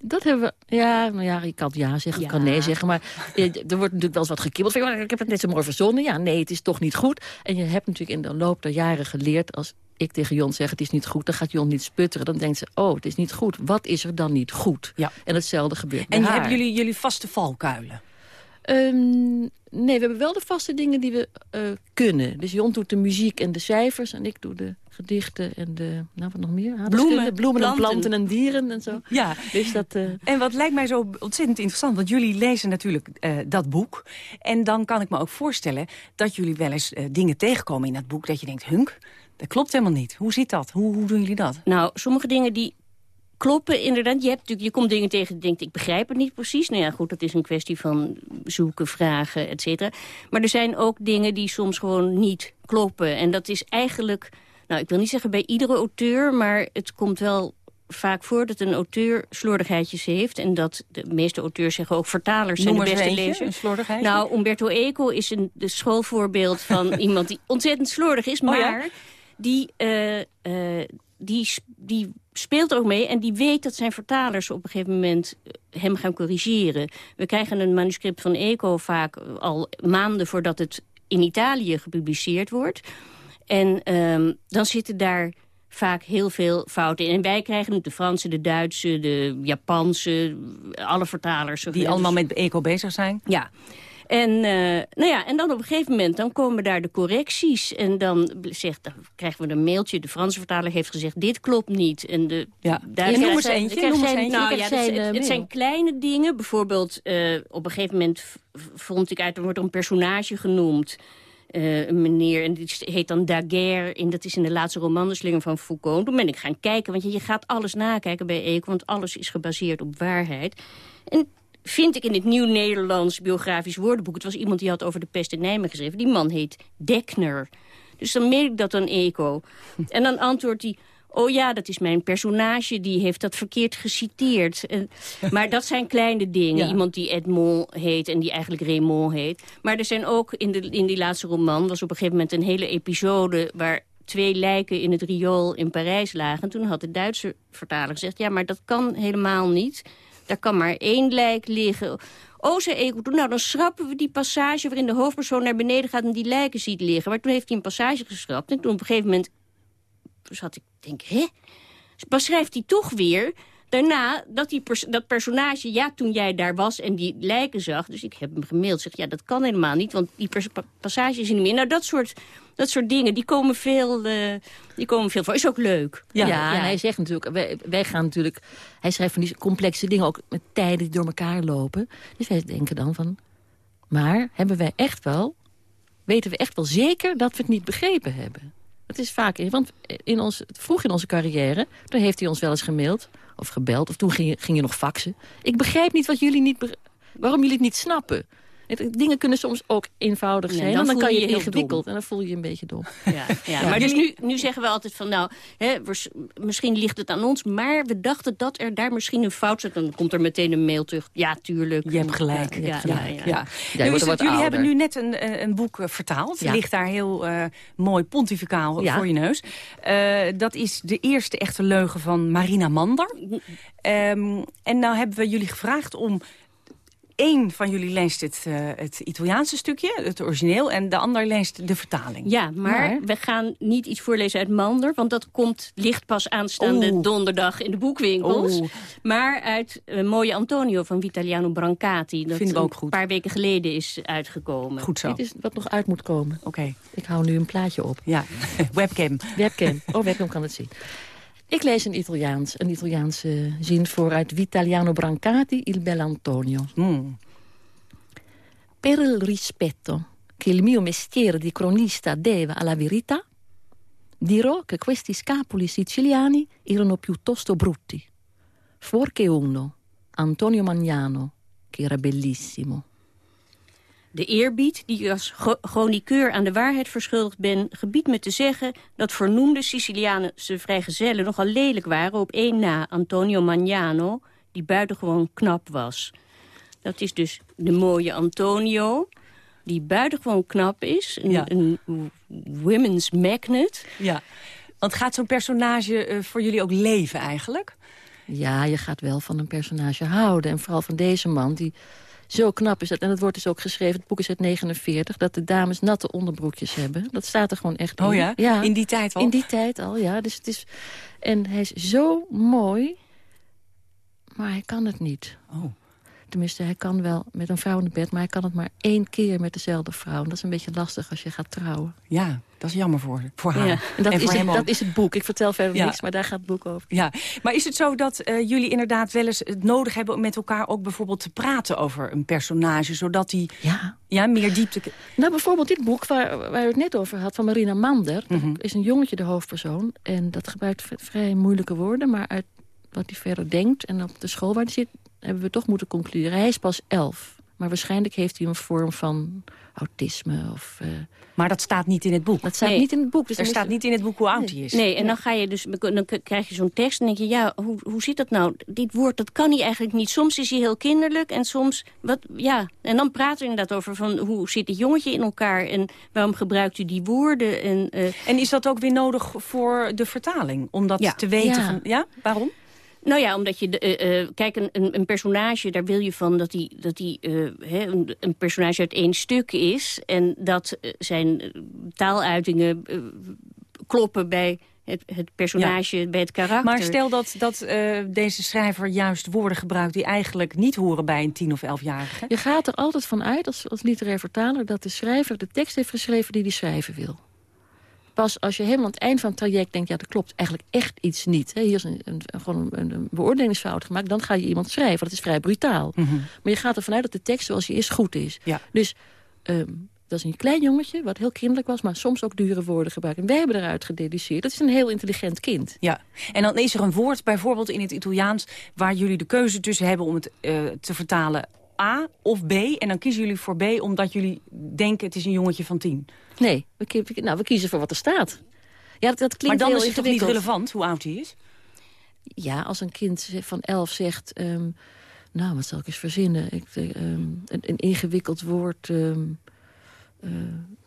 [SPEAKER 22] Dat hebben we... Ja, nou ja, je kan ja zeggen, je kan nee zeggen. Maar eh, er wordt natuurlijk wel eens wat gekibbeld. Van, "Ja, Ik heb het net zo mooi verzonnen. Ja, nee, het is toch niet goed. En je hebt natuurlijk in de loop der jaren geleerd... als ik tegen Jon zeg het is niet goed, dan gaat Jon niet sputteren. Dan denkt ze, oh, het is niet goed. Wat is er dan niet goed?
[SPEAKER 13] Ja.
[SPEAKER 22] En hetzelfde gebeurt
[SPEAKER 13] En
[SPEAKER 22] haar.
[SPEAKER 13] hebben jullie, jullie vaste valkuilen?
[SPEAKER 22] Ehm, nee, we hebben wel de vaste dingen die we eh, kunnen. Dus Jon doet de muziek en de cijfers... en ik doe de gedichten en de... Nou, wat nog meer? Aardrijkskunde,
[SPEAKER 13] Bloemen,
[SPEAKER 22] bloemen en
[SPEAKER 13] planten.
[SPEAKER 22] planten en dieren en zo.
[SPEAKER 13] Ja.
[SPEAKER 22] Dus dat... eh,
[SPEAKER 13] En wat lijkt mij zo ontzettend interessant, want jullie lezen natuurlijk eh, dat boek. En dan kan ik me ook voorstellen dat jullie wel eens eh, dingen tegenkomen in dat boek... dat je denkt, hunk, dat klopt helemaal niet. Hoe zit dat? Hoe, hoe doen jullie dat?
[SPEAKER 21] Nou, sommige dingen die kloppen inderdaad. Je, hebt natuurlijk, je komt dingen tegen en denkt, ik begrijp het niet precies. Nou ja, goed, dat is een kwestie van zoeken, vragen, et cetera. Maar er zijn ook dingen die soms gewoon niet kloppen. En dat is eigenlijk, nou, ik wil niet zeggen bij iedere auteur... maar het komt wel vaak voor dat een auteur slordigheidjes heeft... en dat de meeste auteurs zeggen ook vertalers zijn de beste lezers.
[SPEAKER 13] slordigheid.
[SPEAKER 21] Nou, Umberto Eco is een de schoolvoorbeeld van iemand die ontzettend slordig is...
[SPEAKER 13] Oh
[SPEAKER 21] maar
[SPEAKER 13] ja?
[SPEAKER 21] die, eh, eh, die, die speelt ook mee en die weet dat zijn vertalers op een gegeven moment eh, hem gaan corrigeren. We krijgen een manuscript van Eco vaak al maanden voordat het in Italië gepubliceerd wordt. En ehm, dan zitten daar vaak heel veel fouten in. En wij krijgen het, de Franse, de Duitse, de Japanse, alle vertalers.
[SPEAKER 13] Die
[SPEAKER 21] Dus-
[SPEAKER 13] allemaal met eco bezig zijn?
[SPEAKER 21] ja. En, eh, nou ja, en dan op een gegeven moment dan komen daar de correcties. En dan, zegt, dan krijgen we een mailtje. De Franse vertaler heeft gezegd, dit klopt niet. En de
[SPEAKER 13] Ja. Noem eens eentje,
[SPEAKER 21] krijgt
[SPEAKER 13] noem eens
[SPEAKER 21] zijn-
[SPEAKER 13] eentje.
[SPEAKER 21] Nou ja,
[SPEAKER 13] zijn,
[SPEAKER 21] het, zijn kleine dingen. Bijvoorbeeld, eh, op een gegeven moment vond ik uit... er wordt een personage genoemd. eh, een meneer, en die heet dan Daguerre. En dat is in de laatste roman, De Slinger van Foucault. Toen ben ik gaan kijken, want je, je gaat alles nakijken bij Eco... want alles is gebaseerd op waarheid. En vind ik in het Nieuw Nederlands biografisch woordenboek... het was iemand die had over de pest in Nijmegen geschreven. Die man heet Dekner. Dus dan mail ik dat aan Eco. En dan antwoordt hij... Oh ja, dat is mijn personage, die heeft dat verkeerd geciteerd. En, maar dat zijn kleine dingen.
[SPEAKER 13] Ja.
[SPEAKER 21] Iemand die Edmond heet en die eigenlijk Raymond heet. Maar er zijn ook, in, de, in die laatste roman... was op een gegeven moment een hele episode... waar twee lijken in het riool in Parijs lagen. En toen had de Duitse vertaler gezegd... ja, maar dat kan helemaal niet. Daar kan maar één lijk liggen. Oh, zei nou dan schrappen we die passage... waarin de hoofdpersoon naar beneden gaat en die lijken ziet liggen. Maar toen heeft hij een passage geschrapt. En toen op een gegeven moment zat ik te denken, hè? Beschrijft hij toch weer daarna dat die pers dat personage... ja, toen jij daar was en die lijken zag... dus ik heb hem gemaild, zeg, ja, dat kan helemaal niet... want die pers- pa- passage is er niet meer. Nou, dat soort, dat soort dingen, die komen veel, eh, die komen veel voor. Is ook leuk.
[SPEAKER 22] Ja, en hij zegt natuurlijk, wij, wij gaan natuurlijk... Hij schrijft van die complexe dingen ook met tijden die door elkaar lopen. Dus wij denken dan van... Maar hebben wij echt wel... Weten we echt wel zeker dat we het niet begrepen hebben? Dat is vaak... Want in ons, vroeg in onze carrière, toen heeft hij ons wel eens gemaild... of gebeld, of toen ging je, ging je nog faxen. Ik begrijp niet wat jullie niet... Waarom jullie het niet snappen. Het- Dingen kunnen soms ook eenvoudig zijn.
[SPEAKER 21] dan
[SPEAKER 22] en dan
[SPEAKER 21] voel
[SPEAKER 22] kan
[SPEAKER 21] je
[SPEAKER 22] je ingewikkeld.
[SPEAKER 21] dom.
[SPEAKER 22] En dan voel je je een beetje dom.
[SPEAKER 21] Ja, ja, maar dus nu, nu zeggen we altijd van, nou, hè, misschien ligt het aan ons... maar we dachten dat er daar misschien een fout zit. Dan komt er meteen een mail terug. Ja, tuurlijk.
[SPEAKER 13] Je hebt gelijk.
[SPEAKER 21] Ja,
[SPEAKER 13] Ja, Nu is het, jullie hebben nu net een, eh, een boek eh, vertaald.
[SPEAKER 22] Ja.
[SPEAKER 13] Ligt daar heel eh, mooi pontificaal
[SPEAKER 22] Ja.
[SPEAKER 13] voor je neus. Eh, dat is de eerste echte leugen van Marina Mander. Ehm, en nou hebben we jullie gevraagd om Eén van jullie leest het, uh, het Italiaanse stukje, het origineel... en de ander leest de vertaling.
[SPEAKER 21] Ja, maar, we gaan niet iets voorlezen uit Mander... want dat komt licht pas aanstaande Oeh. donderdag in de boekwinkels. Oeh. Maar uit uh, Mooie Antonio van Vitaliano Brancati. Dat
[SPEAKER 13] Vinden we ook goed.
[SPEAKER 21] een paar weken geleden is uitgekomen.
[SPEAKER 13] Goed zo.
[SPEAKER 22] Dit is wat nog uit moet komen.
[SPEAKER 13] Oké.
[SPEAKER 22] Ik hou nu een plaatje op.
[SPEAKER 13] Ja, webcam.
[SPEAKER 22] Webcam. Oh, webcam kan het zien. Ik lees een Italiaans, een Italiaanse zin voor uit Vitaliano Brancati, Il Bell'Antonio.
[SPEAKER 13] Mm.
[SPEAKER 22] Per il rispetto che il mio mestiere di cronista deve alla verità, dirò che questi scapoli siciliani erano piuttosto brutti. Fuorché uno, Antonio Magnano, che era bellissimo.
[SPEAKER 21] De eerbied die ik als chroniqueur aan de waarheid verschuldigd ben... gebiedt me te zeggen dat vernoemde Siciliaanse vrijgezellen... nogal lelijk waren op één na Antonio Magnano... die buitengewoon knap was. Dat is dus de mooie Antonio, die buitengewoon knap is. Een,
[SPEAKER 13] Ja.
[SPEAKER 21] een women's magnet.
[SPEAKER 13] Ja, want gaat zo'n personage eh, voor jullie ook leven eigenlijk?
[SPEAKER 22] Ja, je gaat wel van een personage houden. En vooral van deze man die zo knap is. En het wordt dus ook geschreven, het boek is uit 49... dat de dames natte onderbroekjes hebben. Dat staat er gewoon echt in.
[SPEAKER 13] Oh ja? In die tijd al?
[SPEAKER 22] In die tijd al, ja. Dus het is, en hij is zo mooi, maar hij kan het niet.
[SPEAKER 13] Oh.
[SPEAKER 22] Tenminste, hij kan wel met een vrouw in bed... maar hij kan het maar één keer met dezelfde vrouw. En dat is een beetje lastig als je gaat trouwen.
[SPEAKER 13] Ja, dat is jammer voor, voor haar.
[SPEAKER 22] Ja, en dat,
[SPEAKER 13] En
[SPEAKER 22] is het, dat is het boek. Ik vertel verder
[SPEAKER 13] Ja.
[SPEAKER 22] niks, maar daar gaat het boek over.
[SPEAKER 13] Ja, maar is het zo dat eh, jullie inderdaad wel eens het nodig hebben... om met elkaar ook bijvoorbeeld te praten over een personage... zodat die
[SPEAKER 22] ja.
[SPEAKER 13] Ja, meer diepte...
[SPEAKER 22] Nou, bijvoorbeeld dit boek waar, waar u het net over had, van Marina Mander.
[SPEAKER 13] Mhm.
[SPEAKER 22] Is een jongetje de hoofdpersoon. En dat gebruikt vrij moeilijke woorden. Maar uit wat hij verder denkt en op de school waar hij zit... hebben we toch moeten concluderen. Hij is pas elf. Maar waarschijnlijk heeft hij een vorm van autisme. Of, eh,
[SPEAKER 13] Maar dat staat niet in het boek.
[SPEAKER 22] dat staat
[SPEAKER 21] Nee.
[SPEAKER 22] niet in het boek. Dus
[SPEAKER 13] Er staat niet in het boek hoe oud hij is.
[SPEAKER 21] Nee, en dan, ga je dus, dan krijg je zo'n tekst en denk je... ja, hoe, hoe zit dat nou? Dit woord, dat kan hij eigenlijk niet. Soms is hij heel kinderlijk en soms... Wat, ja. En dan praten we inderdaad over van hoe zit dit jongetje in elkaar... en waarom gebruikt u die woorden? En, eh,
[SPEAKER 13] En is dat ook weer nodig voor de vertaling? Om dat
[SPEAKER 21] Ja.
[SPEAKER 13] te weten?
[SPEAKER 21] Ja.
[SPEAKER 13] Van, ja? Waarom?
[SPEAKER 21] Nou ja, omdat je... de- eh, eh, kijk, een, een, een personage, daar wil je van dat hij dat hij, eh, hè, een, een personage uit één stuk is. En dat zijn taaluitingen kloppen bij het, het personage, bij het karakter.
[SPEAKER 13] Maar stel dat, dat eh, deze schrijver juist woorden gebruikt... die eigenlijk niet horen bij een tien- of elfjarige.
[SPEAKER 22] Je gaat er altijd van uit, als, als literair vertaler... dat de schrijver de tekst heeft geschreven die hij schrijven wil. Pas als je helemaal aan het eind van het traject denkt... ja, er klopt eigenlijk echt iets niet. Hè? Hier is een, een, gewoon een, een beoordelingsfout gemaakt. Dan ga je iemand schrijven. Dat is vrij brutaal.
[SPEAKER 13] Mhm.
[SPEAKER 22] Maar je gaat ervan uit dat de tekst zoals die is goed is.
[SPEAKER 13] Ja.
[SPEAKER 22] Dus ehm, dat is een klein jongetje, wat heel kinderlijk was... maar soms ook dure woorden gebruikt. En wij hebben eruit gededuceerd. Dat is een heel intelligent kind.
[SPEAKER 13] Ja, en dan is er een woord, bijvoorbeeld in het Italiaans... waar jullie de keuze tussen hebben om het eh, te vertalen A of B. En dan kiezen jullie voor B omdat jullie denken het is een jongetje van tien.
[SPEAKER 22] Nee, we, nou, we kiezen voor wat er staat. Ja, dat, dat
[SPEAKER 13] Maar
[SPEAKER 22] klinkt
[SPEAKER 13] dan
[SPEAKER 22] heel
[SPEAKER 13] is het toch niet relevant hoe oud hij is?
[SPEAKER 22] Ja, als een kind van elf zegt... ehm, nou, wat zal ik eens verzinnen? Ik, eh, ehm, een, een ingewikkeld woord... ehm, eh,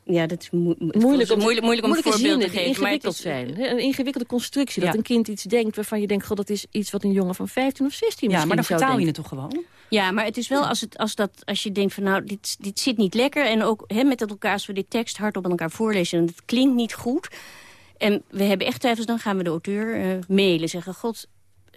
[SPEAKER 21] Ja, dat is moe-
[SPEAKER 22] moeilijk,
[SPEAKER 21] moeilijk,
[SPEAKER 22] om,
[SPEAKER 21] moeilijk, moeilijk om
[SPEAKER 22] moeilijke
[SPEAKER 21] voorbeeld
[SPEAKER 22] zinnen
[SPEAKER 21] te geven. maar het
[SPEAKER 22] ingewikkeld
[SPEAKER 21] is-
[SPEAKER 22] zijn. Een ingewikkelde constructie. Dat
[SPEAKER 13] Ja.
[SPEAKER 22] een kind iets denkt waarvan je denkt... God, dat is iets wat een jongen van 15 of 16
[SPEAKER 13] Ja,
[SPEAKER 22] misschien
[SPEAKER 13] maar dan vertaal je het toch gewoon?
[SPEAKER 21] Ja, maar het is wel als, het, als, dat, als je denkt van nou, dit, dit zit niet lekker. En ook hè, met elkaar, als we dit tekst hardop aan elkaar voorlezen... en het klinkt niet goed. En we hebben echt twijfels, dan gaan we de auteur eh, mailen. Zeggen, god,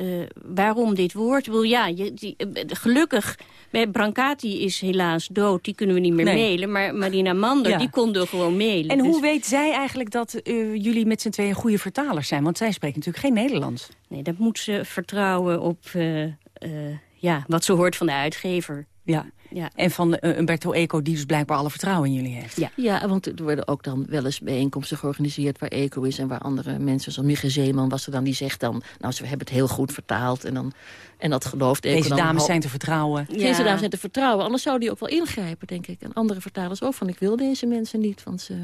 [SPEAKER 21] eh, waarom dit woord? Bedoel, ja, je, die, eh, gelukkig, bij Brancati is helaas dood. Die kunnen we niet meer
[SPEAKER 13] Nee.
[SPEAKER 21] mailen. Maar Marina Mander,
[SPEAKER 13] Ja.
[SPEAKER 21] die konden gewoon mailen.
[SPEAKER 13] En
[SPEAKER 21] Dus-
[SPEAKER 13] hoe weet zij eigenlijk dat eh, jullie met z'n tweeën goede vertalers zijn? Want zij spreken natuurlijk geen Nederlands.
[SPEAKER 21] Nee, dat moet ze vertrouwen op eh, eh, ja, wat ze hoort van de uitgever.
[SPEAKER 13] Ja.
[SPEAKER 21] Ja.
[SPEAKER 13] En van eh, Umberto Eco, die dus blijkbaar alle vertrouwen in jullie heeft.
[SPEAKER 21] Ja.
[SPEAKER 22] Ja, want er worden ook dan wel eens bijeenkomsten georganiseerd... waar Eco is en waar andere mensen, zoals Mieke Zeeman was er dan... die zegt dan, nou, ze hebben het heel goed vertaald. En, dan, en dat gelooft Eco
[SPEAKER 13] Deze
[SPEAKER 22] dan
[SPEAKER 13] dames zijn te vertrouwen.
[SPEAKER 22] Deze dames zijn te vertrouwen. Anders zou die ook wel ingrijpen, denk ik. En andere vertalers ook van, ik wil deze mensen niet, want ze...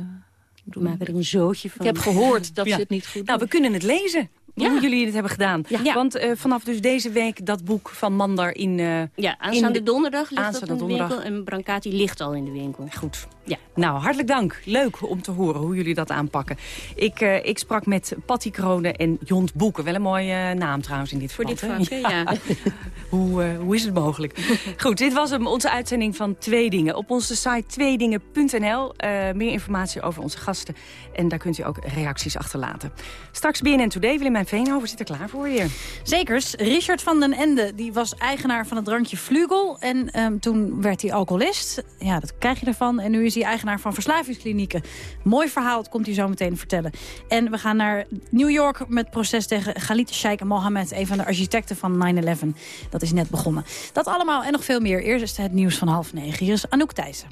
[SPEAKER 21] We maken er een zootje van.
[SPEAKER 22] Ik heb gehoord dat
[SPEAKER 13] Ja.
[SPEAKER 22] ze het niet goed
[SPEAKER 13] Nou, we
[SPEAKER 22] doen.
[SPEAKER 13] kunnen het lezen. Hoe jullie het hebben gedaan.
[SPEAKER 21] Ja.
[SPEAKER 13] Want eh, vanaf dus deze week dat boek van Mandar in... eh,
[SPEAKER 21] Ja, aanstaande
[SPEAKER 13] in de-
[SPEAKER 21] donderdag ligt
[SPEAKER 13] aanstaande
[SPEAKER 21] dat in de
[SPEAKER 13] donderdag.
[SPEAKER 21] winkel. En Brancati ligt al in de winkel.
[SPEAKER 13] Goed.
[SPEAKER 21] Ja.
[SPEAKER 13] Nou, hartelijk dank. Leuk om te horen hoe jullie dat aanpakken. Ik, eh, ik sprak met Patty Kronen en Jont Boeken. Wel een mooie naam trouwens in dit
[SPEAKER 21] Voor
[SPEAKER 13] verband.
[SPEAKER 21] dit vak? Ja.
[SPEAKER 13] hoe, hoe is het mogelijk? Goed, dit was hem, onze uitzending van Twee Dingen. Op onze site tweedingen.nl meer informatie over onze gasten. En daar kunt u ook reacties achterlaten. Straks BNN Today. Willemijn Veenhoven zit er klaar voor je.
[SPEAKER 23] Zekers. Richard van den Ende die was eigenaar van het drankje Vlugel. En ehm, toen werd hij alcoholist. Ja, dat krijg je ervan. En nu is hij eigenaar van verslavingsklinieken. Mooi verhaal, dat komt hij zo meteen vertellen. En we gaan naar New York met proces tegen Khalid Sheikh Mohammed. Een van de architecten van 9-11. Dat is net begonnen. Dat allemaal en nog veel meer. Eerst is het nieuws van half negen. Hier is Anouk Thijssen.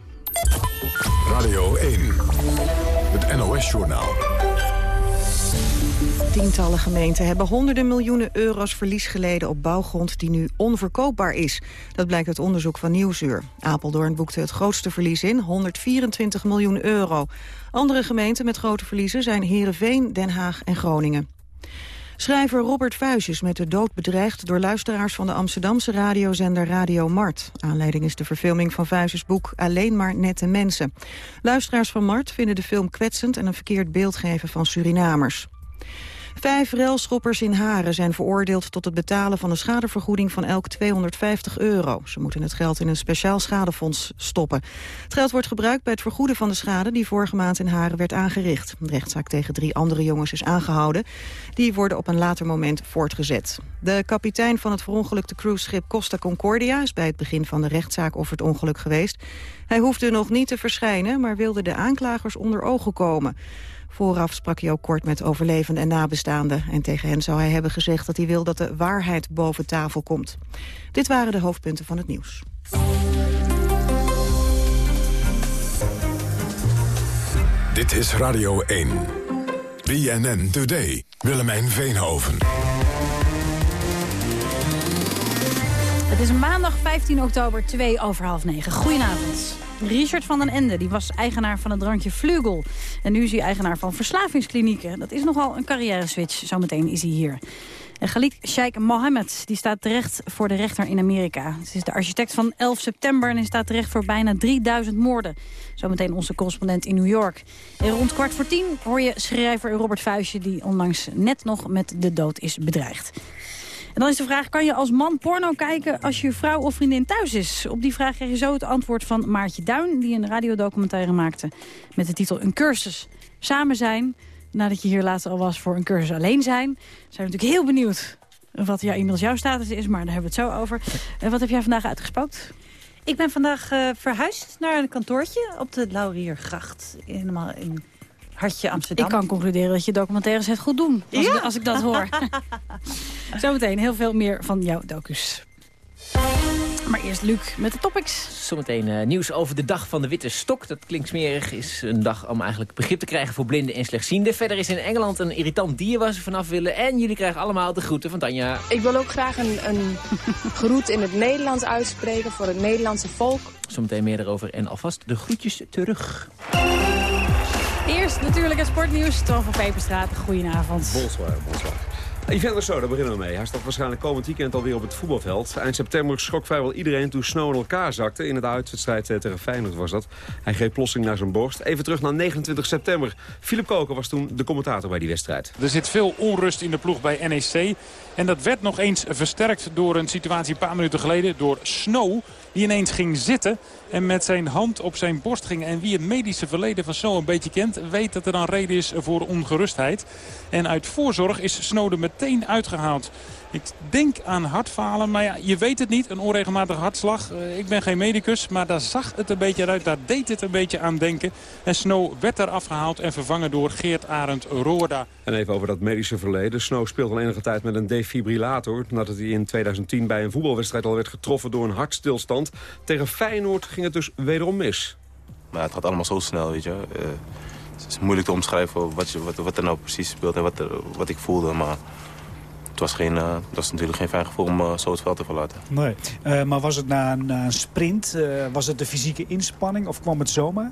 [SPEAKER 7] Radio 1. Het NOS-journaal.
[SPEAKER 1] Tientallen gemeenten hebben honderden miljoenen euro's verlies geleden op bouwgrond die nu onverkoopbaar is. Dat blijkt uit onderzoek van Nieuwsuur. Apeldoorn boekte het grootste verlies in, 124 miljoen euro. Andere gemeenten met grote verliezen zijn Heerenveen, Den Haag en Groningen. Schrijver Robert Vuijs is met de dood bedreigd door luisteraars van de Amsterdamse radiozender Radio Mart. Aanleiding is de verfilming van Vuijs' boek Alleen maar nette mensen. Luisteraars van Mart vinden de film kwetsend en een verkeerd beeld geven van Surinamers. Vijf railschoppers in Haren zijn veroordeeld tot het betalen van een schadevergoeding van elk 250 euro. Ze moeten het geld in een speciaal schadefonds stoppen. Het geld wordt gebruikt bij het vergoeden van de schade die vorige maand in Haren werd aangericht. De rechtszaak tegen drie andere jongens is aangehouden. Die worden op een later moment voortgezet. De kapitein van het verongelukte cruiseschip Costa Concordia is bij het begin van de rechtszaak over het ongeluk geweest. Hij hoefde nog niet te verschijnen, maar wilde de aanklagers onder ogen komen. Vooraf sprak hij ook kort met overlevenden en nabestaanden. En tegen hen zou hij hebben gezegd dat hij wil dat de waarheid boven tafel komt. Dit waren de hoofdpunten van het nieuws.
[SPEAKER 7] Dit is Radio 1. BNN Today. Willemijn Veenhoven.
[SPEAKER 23] Het is maandag 15 oktober, 2 over half 9. Goedenavond. Richard van den Ende die was eigenaar van het drankje Vlugel. En nu is hij eigenaar van verslavingsklinieken. Dat is nogal een carrière-switch. Zometeen is hij hier. En Khalid Sheikh Mohammed die staat terecht voor de rechter in Amerika. Ze is de architect van 11 september en staat terecht voor bijna 3000 moorden. Zometeen onze correspondent in New York. En rond kwart voor tien hoor je schrijver Robert Vuijsje... die onlangs net nog met de dood is bedreigd. En dan is de vraag, kan je als man porno kijken als je vrouw of vriendin thuis is? Op die vraag krijg je zo het antwoord van Maartje Duin... die een radiodocumentaire maakte met de titel Een cursus samen zijn. Nadat je hier laatst al was voor een cursus alleen zijn... zijn we natuurlijk heel benieuwd wat ja, inmiddels jouw status is, maar daar hebben we het zo over. En wat heb jij vandaag uitgespookt?
[SPEAKER 24] Ik ben vandaag eh, verhuisd naar een kantoortje op de Lauriergracht. Helemaal in hartje Amsterdam.
[SPEAKER 23] Ik kan concluderen dat je documentaires het goed doen, als,
[SPEAKER 24] Ja?
[SPEAKER 23] ik, als ik dat hoor. Zometeen heel veel meer van jouw docus. Maar eerst Luc met de topics.
[SPEAKER 25] Zometeen eh, nieuws over de dag van de witte stok. Dat klinkt smerig. Is een dag om eigenlijk begrip te krijgen voor blinden en slechtzienden. Verder is in Engeland een irritant dier waar ze vanaf willen. En jullie krijgen allemaal de groeten van Tanja.
[SPEAKER 26] Ik wil ook graag een, een groet in het Nederlands uitspreken voor het Nederlandse volk.
[SPEAKER 25] Zometeen meer erover en alvast de groetjes terug.
[SPEAKER 23] Eerst natuurlijk het sportnieuws. Toon van Peperstraat, goedenavond.
[SPEAKER 27] Bonsoir, bonsoir. Yvan Rousseau, daar beginnen we mee. Hij staat waarschijnlijk komend weekend alweer op het voetbalveld. Eind september schrok vrijwel iedereen toen Snow in elkaar zakte. In het uitwedstrijd eh, tegen Feyenoord was dat. Hij greep plotseling naar zijn borst. Even terug naar 29 september. Philip Koken was toen de commentator bij die wedstrijd.
[SPEAKER 28] Er zit veel onrust in de ploeg bij NEC. En dat werd nog eens versterkt door een situatie een paar minuten geleden. Door Snow, die ineens ging zitten en met zijn hand op zijn borst ging. En wie het medische verleden van Snow een beetje kent... weet dat er dan reden is voor ongerustheid. En uit voorzorg is Snow er meteen uitgehaald. Ik denk aan hartfalen, maar ja, je weet het niet. Een onregelmatige hartslag. Eh, ik ben geen medicus, maar daar zag het een beetje uit. Daar deed het een beetje aan denken. En Snow werd er afgehaald en vervangen door Geert Arend Roorda.
[SPEAKER 27] En even over dat medische verleden. Snow speelt al enige tijd met een defibrillator. Nadat hij in 2010 bij een voetbalwedstrijd al werd getroffen door een hartstilstand. Tegen Feyenoord ging het dus wederom mis.
[SPEAKER 29] Maar het gaat allemaal zo snel, weet je. Eh, het is moeilijk te omschrijven wat, je, wat, wat er nou precies speelt en wat, er- wat ik voelde. Maar het was, geen, het was natuurlijk geen fijn gevoel om eh, zo het veld te verlaten.
[SPEAKER 30] Nee, Eh, maar was het na een, na een sprint, eh, was het de fysieke inspanning of kwam het zomaar?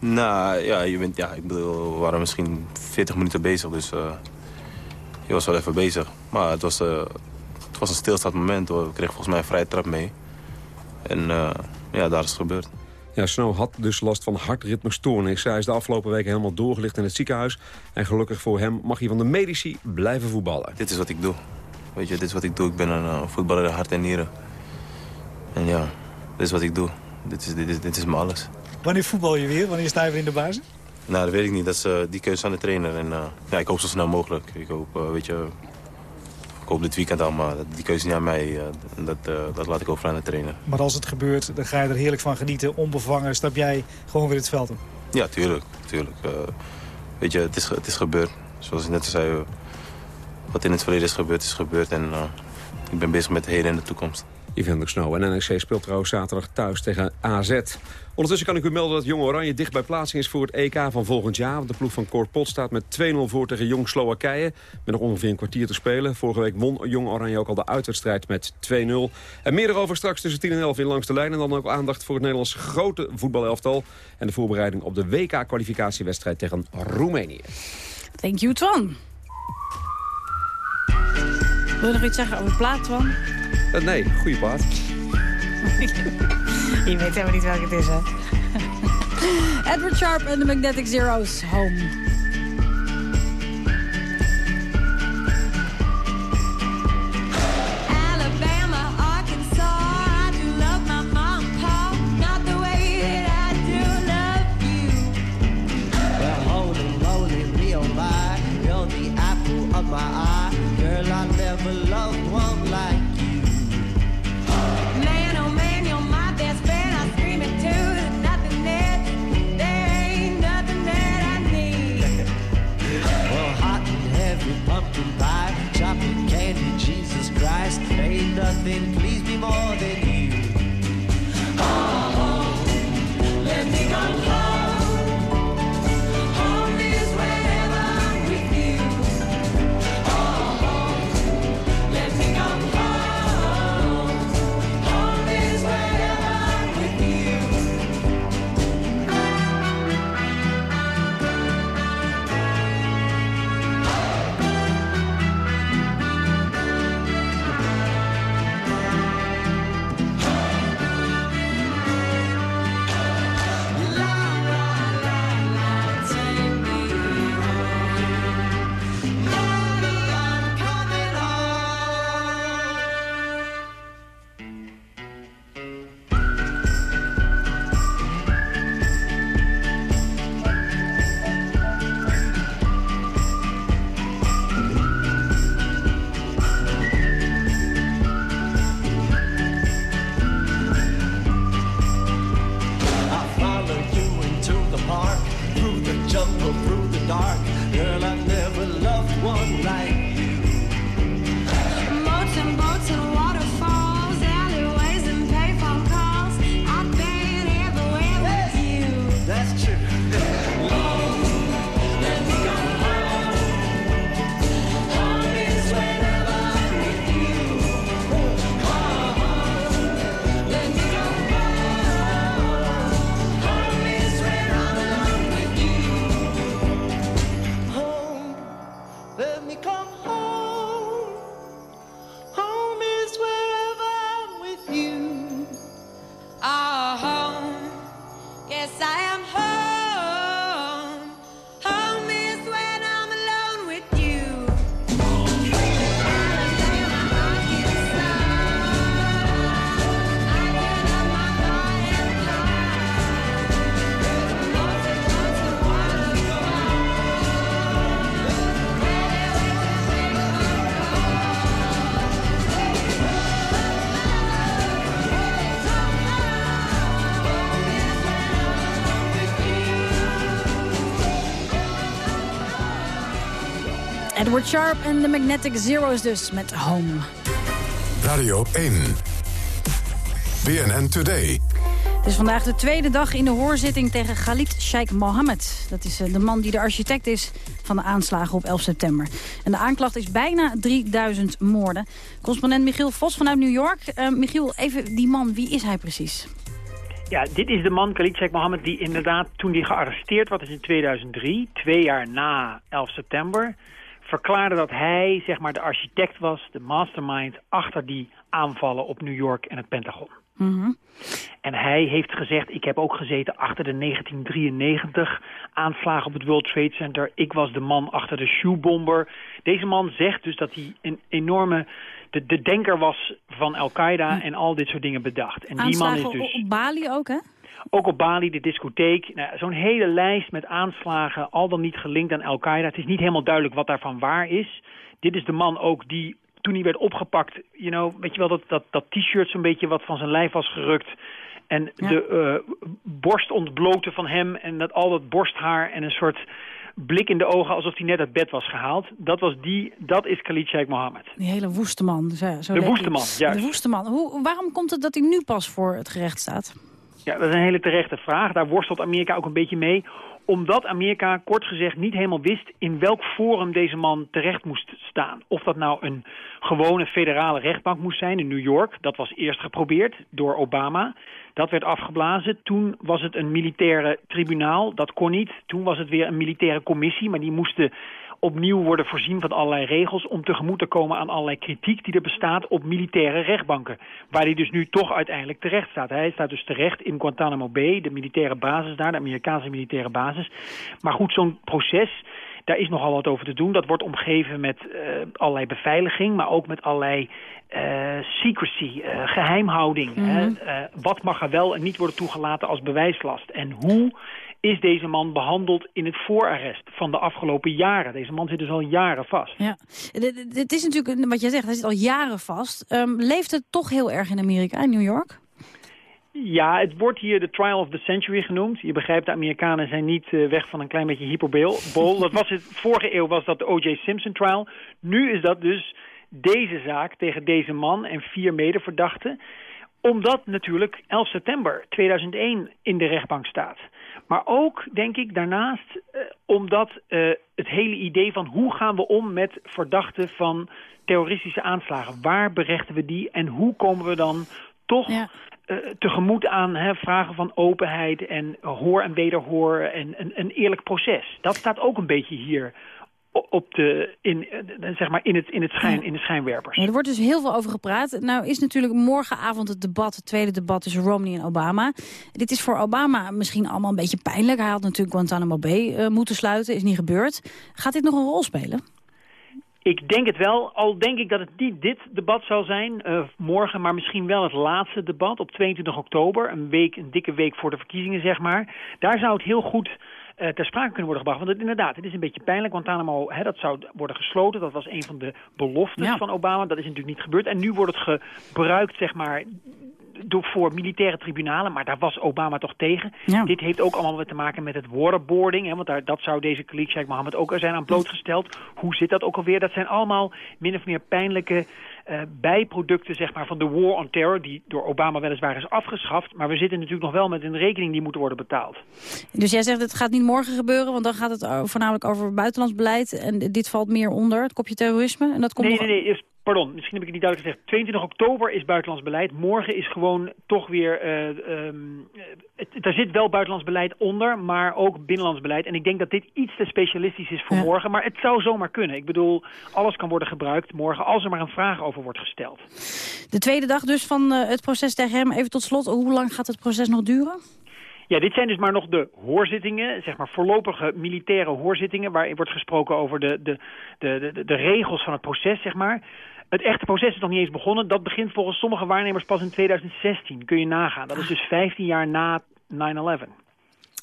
[SPEAKER 29] Nou ja, je bent, ja, ik bedoel, we waren misschien 40 minuten bezig. Dus eh, je was wel even bezig. Maar het was, uh, het was een stilstaand moment. Hoor. We kregen volgens mij een vrije trap mee. En uh, ja, daar is het gebeurd.
[SPEAKER 27] Ja, Snow had dus last van hartritmestoornis. Hij is de afgelopen weken helemaal doorgelicht in het ziekenhuis. En gelukkig voor hem mag hij van de medici blijven voetballen.
[SPEAKER 29] Dit is wat ik doe. Weet je, dit is wat ik doe. Ik ben een uh, voetballer hart en nieren. En ja, dit is wat ik doe. Dit is, dit is, dit is mijn alles.
[SPEAKER 30] Wanneer voetbal je weer? Wanneer sta je weer in de basis?
[SPEAKER 29] Nou, dat weet ik niet. Dat is uh, die keuze aan de trainer. En uh, ja, ik hoop zo snel mogelijk. Ik hoop, uh, weet je, ik hoop dit weekend al, maar die keuze is niet aan mij. dat, dat laat ik over aan de trainer.
[SPEAKER 30] Maar als het gebeurt, dan ga je er heerlijk van genieten. Onbevangen, stap jij gewoon weer het veld op?
[SPEAKER 29] Ja, tuurlijk. tuurlijk. weet je, het is, het is gebeurd. Zoals ik net zei, wat in het verleden is gebeurd, is gebeurd. En ik ben bezig met het heden en de toekomst.
[SPEAKER 27] Evander Snow en NEC speelt trouwens zaterdag thuis tegen AZ. Ondertussen kan ik u melden dat Jong Oranje dicht bij plaatsing is voor het EK van volgend jaar. Want de ploeg van Cor Pot staat met 2-0 voor tegen Jong Slowakije. Met nog ongeveer een kwartier te spelen. Vorige week won Jong Oranje ook al de uitwedstrijd met 2-0. En meer erover straks tussen 10 en 11 in Langs de Lijn. En dan ook aandacht voor het Nederlands grote voetbalelftal. En de voorbereiding op de WK-kwalificatiewedstrijd tegen Roemenië.
[SPEAKER 16] Thank you, Twan. Wil je nog iets zeggen over plaat, Twan?
[SPEAKER 27] Uh, nee, goede plaat.
[SPEAKER 16] Je weet helemaal niet welke het is, hè? Edward Sharp en de Magnetic Zeros, Home. Edward Sharp en de Magnetic Zeros dus met Home.
[SPEAKER 7] Radio 1. BNN Today.
[SPEAKER 16] Het is vandaag de tweede dag in de hoorzitting tegen Khalid Sheikh Mohammed. Dat is eh, de man die de architect is van de aanslagen op 11 september. En de aanklacht is bijna 3000 moorden. Correspondent Michiel Vos vanuit New York. Eh, Michiel, even die man, wie is hij precies?
[SPEAKER 31] Ja, dit is de man, Khalid Sheikh Mohammed, die inderdaad toen hij gearresteerd werd, is in 2003, twee jaar na 11 september, verklaarde dat hij zeg maar de architect was, de mastermind achter die aanvallen op New York en het Pentagon.
[SPEAKER 23] Mhm.
[SPEAKER 31] En hij heeft gezegd, ik heb ook gezeten achter de 1993 aanslagen op het World Trade Center. Ik was de man achter de shoebomber. Deze man zegt dus dat hij een enorme, de, de denker was van Al-Qaeda en al dit soort dingen bedacht. En die man is dus...
[SPEAKER 23] op Bali ook, hè?
[SPEAKER 31] Ook op Bali, de discotheek. Nou, Zo'n hele lijst met aanslagen, al dan niet gelinkt aan Al-Qaeda. Het is niet helemaal duidelijk wat daarvan waar is. Dit is de man ook die, toen hij werd opgepakt... You know, weet je wel, dat, dat, dat t-shirt zo'n beetje wat van zijn lijf was gerukt... En de eh, borst ontbloten van hem en dat, al dat borsthaar en een soort blik in de ogen alsof hij net uit bed was gehaald. Dat, was die, dat is Khalid Sheikh Mohammed.
[SPEAKER 23] Die hele woeste man. Zo, zo
[SPEAKER 31] De woeste man, juist.
[SPEAKER 23] De woeste man. Hoe, waarom komt het dat hij nu pas voor het gerecht staat?
[SPEAKER 31] Ja, dat is een hele terechte vraag. Daar worstelt Amerika ook een beetje mee. Omdat Amerika, kort gezegd, niet helemaal wist in welk forum deze man terecht moest staan. Of dat nou een gewone federale rechtbank moest zijn in New York. Dat was eerst geprobeerd door Obama. Dat werd afgeblazen. Toen was het een militaire tribunaal. Dat kon niet. Toen was het weer een militaire commissie. Maar die moesten opnieuw worden voorzien van allerlei regels... om tegemoet te komen aan allerlei kritiek die er bestaat op militaire rechtbanken. Waar hij dus nu toch uiteindelijk terecht staat. Hij staat dus terecht in Guantanamo Bay, de militaire basis daar... de Amerikaanse militaire basis. Maar goed, zo'n proces... Daar is nogal wat over te doen. Dat wordt omgeven met eh, allerlei beveiliging, maar ook met allerlei eh, secrecy, eh, geheimhouding. hè. Eh, wat mag er wel en niet worden toegelaten als bewijslast? En hoe is deze man behandeld in het voorarrest van de afgelopen jaren? Deze man zit dus al jaren vast.
[SPEAKER 23] Ja. Het is natuurlijk, wat jij zegt, hij zit al jaren vast. Ehm, leeft het toch heel erg in Amerika, in New York?
[SPEAKER 31] Ja, het wordt hier de trial of the century genoemd. Je begrijpt, de Amerikanen zijn niet eh, weg van een klein beetje hyperbol. Dat was het, vorige eeuw was dat de O.J. Simpson trial. Nu is dat dus deze zaak tegen deze man en vier medeverdachten. Omdat natuurlijk 11 september 2001 in de rechtbank staat. Maar ook, denk ik, daarnaast eh, omdat eh, het hele idee van hoe gaan we om met verdachten van terroristische aanslagen. Waar berechten we die en hoe komen we dan toch eh, tegemoet aan hè, vragen van openheid en hoor en wederhoor en een, een eerlijk proces. Dat staat ook een beetje hier op de, in, eh, zeg maar in, het, in, het schijn, in de schijnwerpers.
[SPEAKER 23] Ja, er wordt dus heel veel over gepraat. Nou is natuurlijk morgenavond het debat, het tweede debat tussen Romney en Obama. Dit is voor Obama misschien allemaal een beetje pijnlijk. Hij had natuurlijk Guantanamo Bay eh, moeten sluiten, is niet gebeurd. Gaat dit nog een rol spelen?
[SPEAKER 31] Ik denk het wel, al denk ik dat het niet dit debat zal zijn eh, morgen, maar misschien wel het laatste debat op 22 oktober, een week, een dikke week voor de verkiezingen zeg maar. Daar zou het heel goed eh, ter sprake kunnen worden gebracht. Want het, inderdaad, het is een beetje pijnlijk. Guantanamo, hè, dat zou worden gesloten. Dat was een van de beloftes van Obama. Dat is natuurlijk niet gebeurd. En nu wordt het gebruikt, zeg maar, door, voor militaire tribunalen. Maar daar was Obama toch tegen. Dit heeft ook allemaal te maken met het waterboarding. Hè, want daar, dat zou deze Khalid Sheikh Mohammed ook er zijn aan blootgesteld. Hoe zit dat ook alweer? Dat zijn allemaal min of meer pijnlijke eh, bijproducten zeg maar, van de war on terror... die door Obama weliswaar is afgeschaft. Maar we zitten natuurlijk nog wel met een rekening die moet worden betaald.
[SPEAKER 23] Dus jij zegt het gaat niet morgen gebeuren, want dan gaat het voornamelijk over buitenlands beleid. En dit valt meer onder, het kopje terrorisme. En dat komt
[SPEAKER 31] nee,
[SPEAKER 23] nog-
[SPEAKER 31] nee, nee. Pardon, misschien heb ik het niet duidelijk gezegd. 22 oktober is buitenlands beleid. Morgen is gewoon toch weer... eh, ehm, het, daar zit wel buitenlands beleid onder, maar ook binnenlands beleid. En ik denk dat dit iets te specialistisch is voor morgen. Maar het zou zomaar kunnen. Ik bedoel, alles kan worden gebruikt morgen als er maar een vraag over wordt gesteld.
[SPEAKER 23] De tweede dag dus van eh, het proces tegen hem. Even tot slot, hoe lang gaat het proces nog duren?
[SPEAKER 31] Ja, dit zijn dus maar nog de hoorzittingen, zeg maar voorlopige militaire hoorzittingen... waarin wordt gesproken over de, de, de, de, de regels van het proces, zeg maar. Het echte proces is nog niet eens begonnen. Dat begint volgens sommige waarnemers pas in 2016. Kun je nagaan. Dat is dus 15 jaar na 9-11.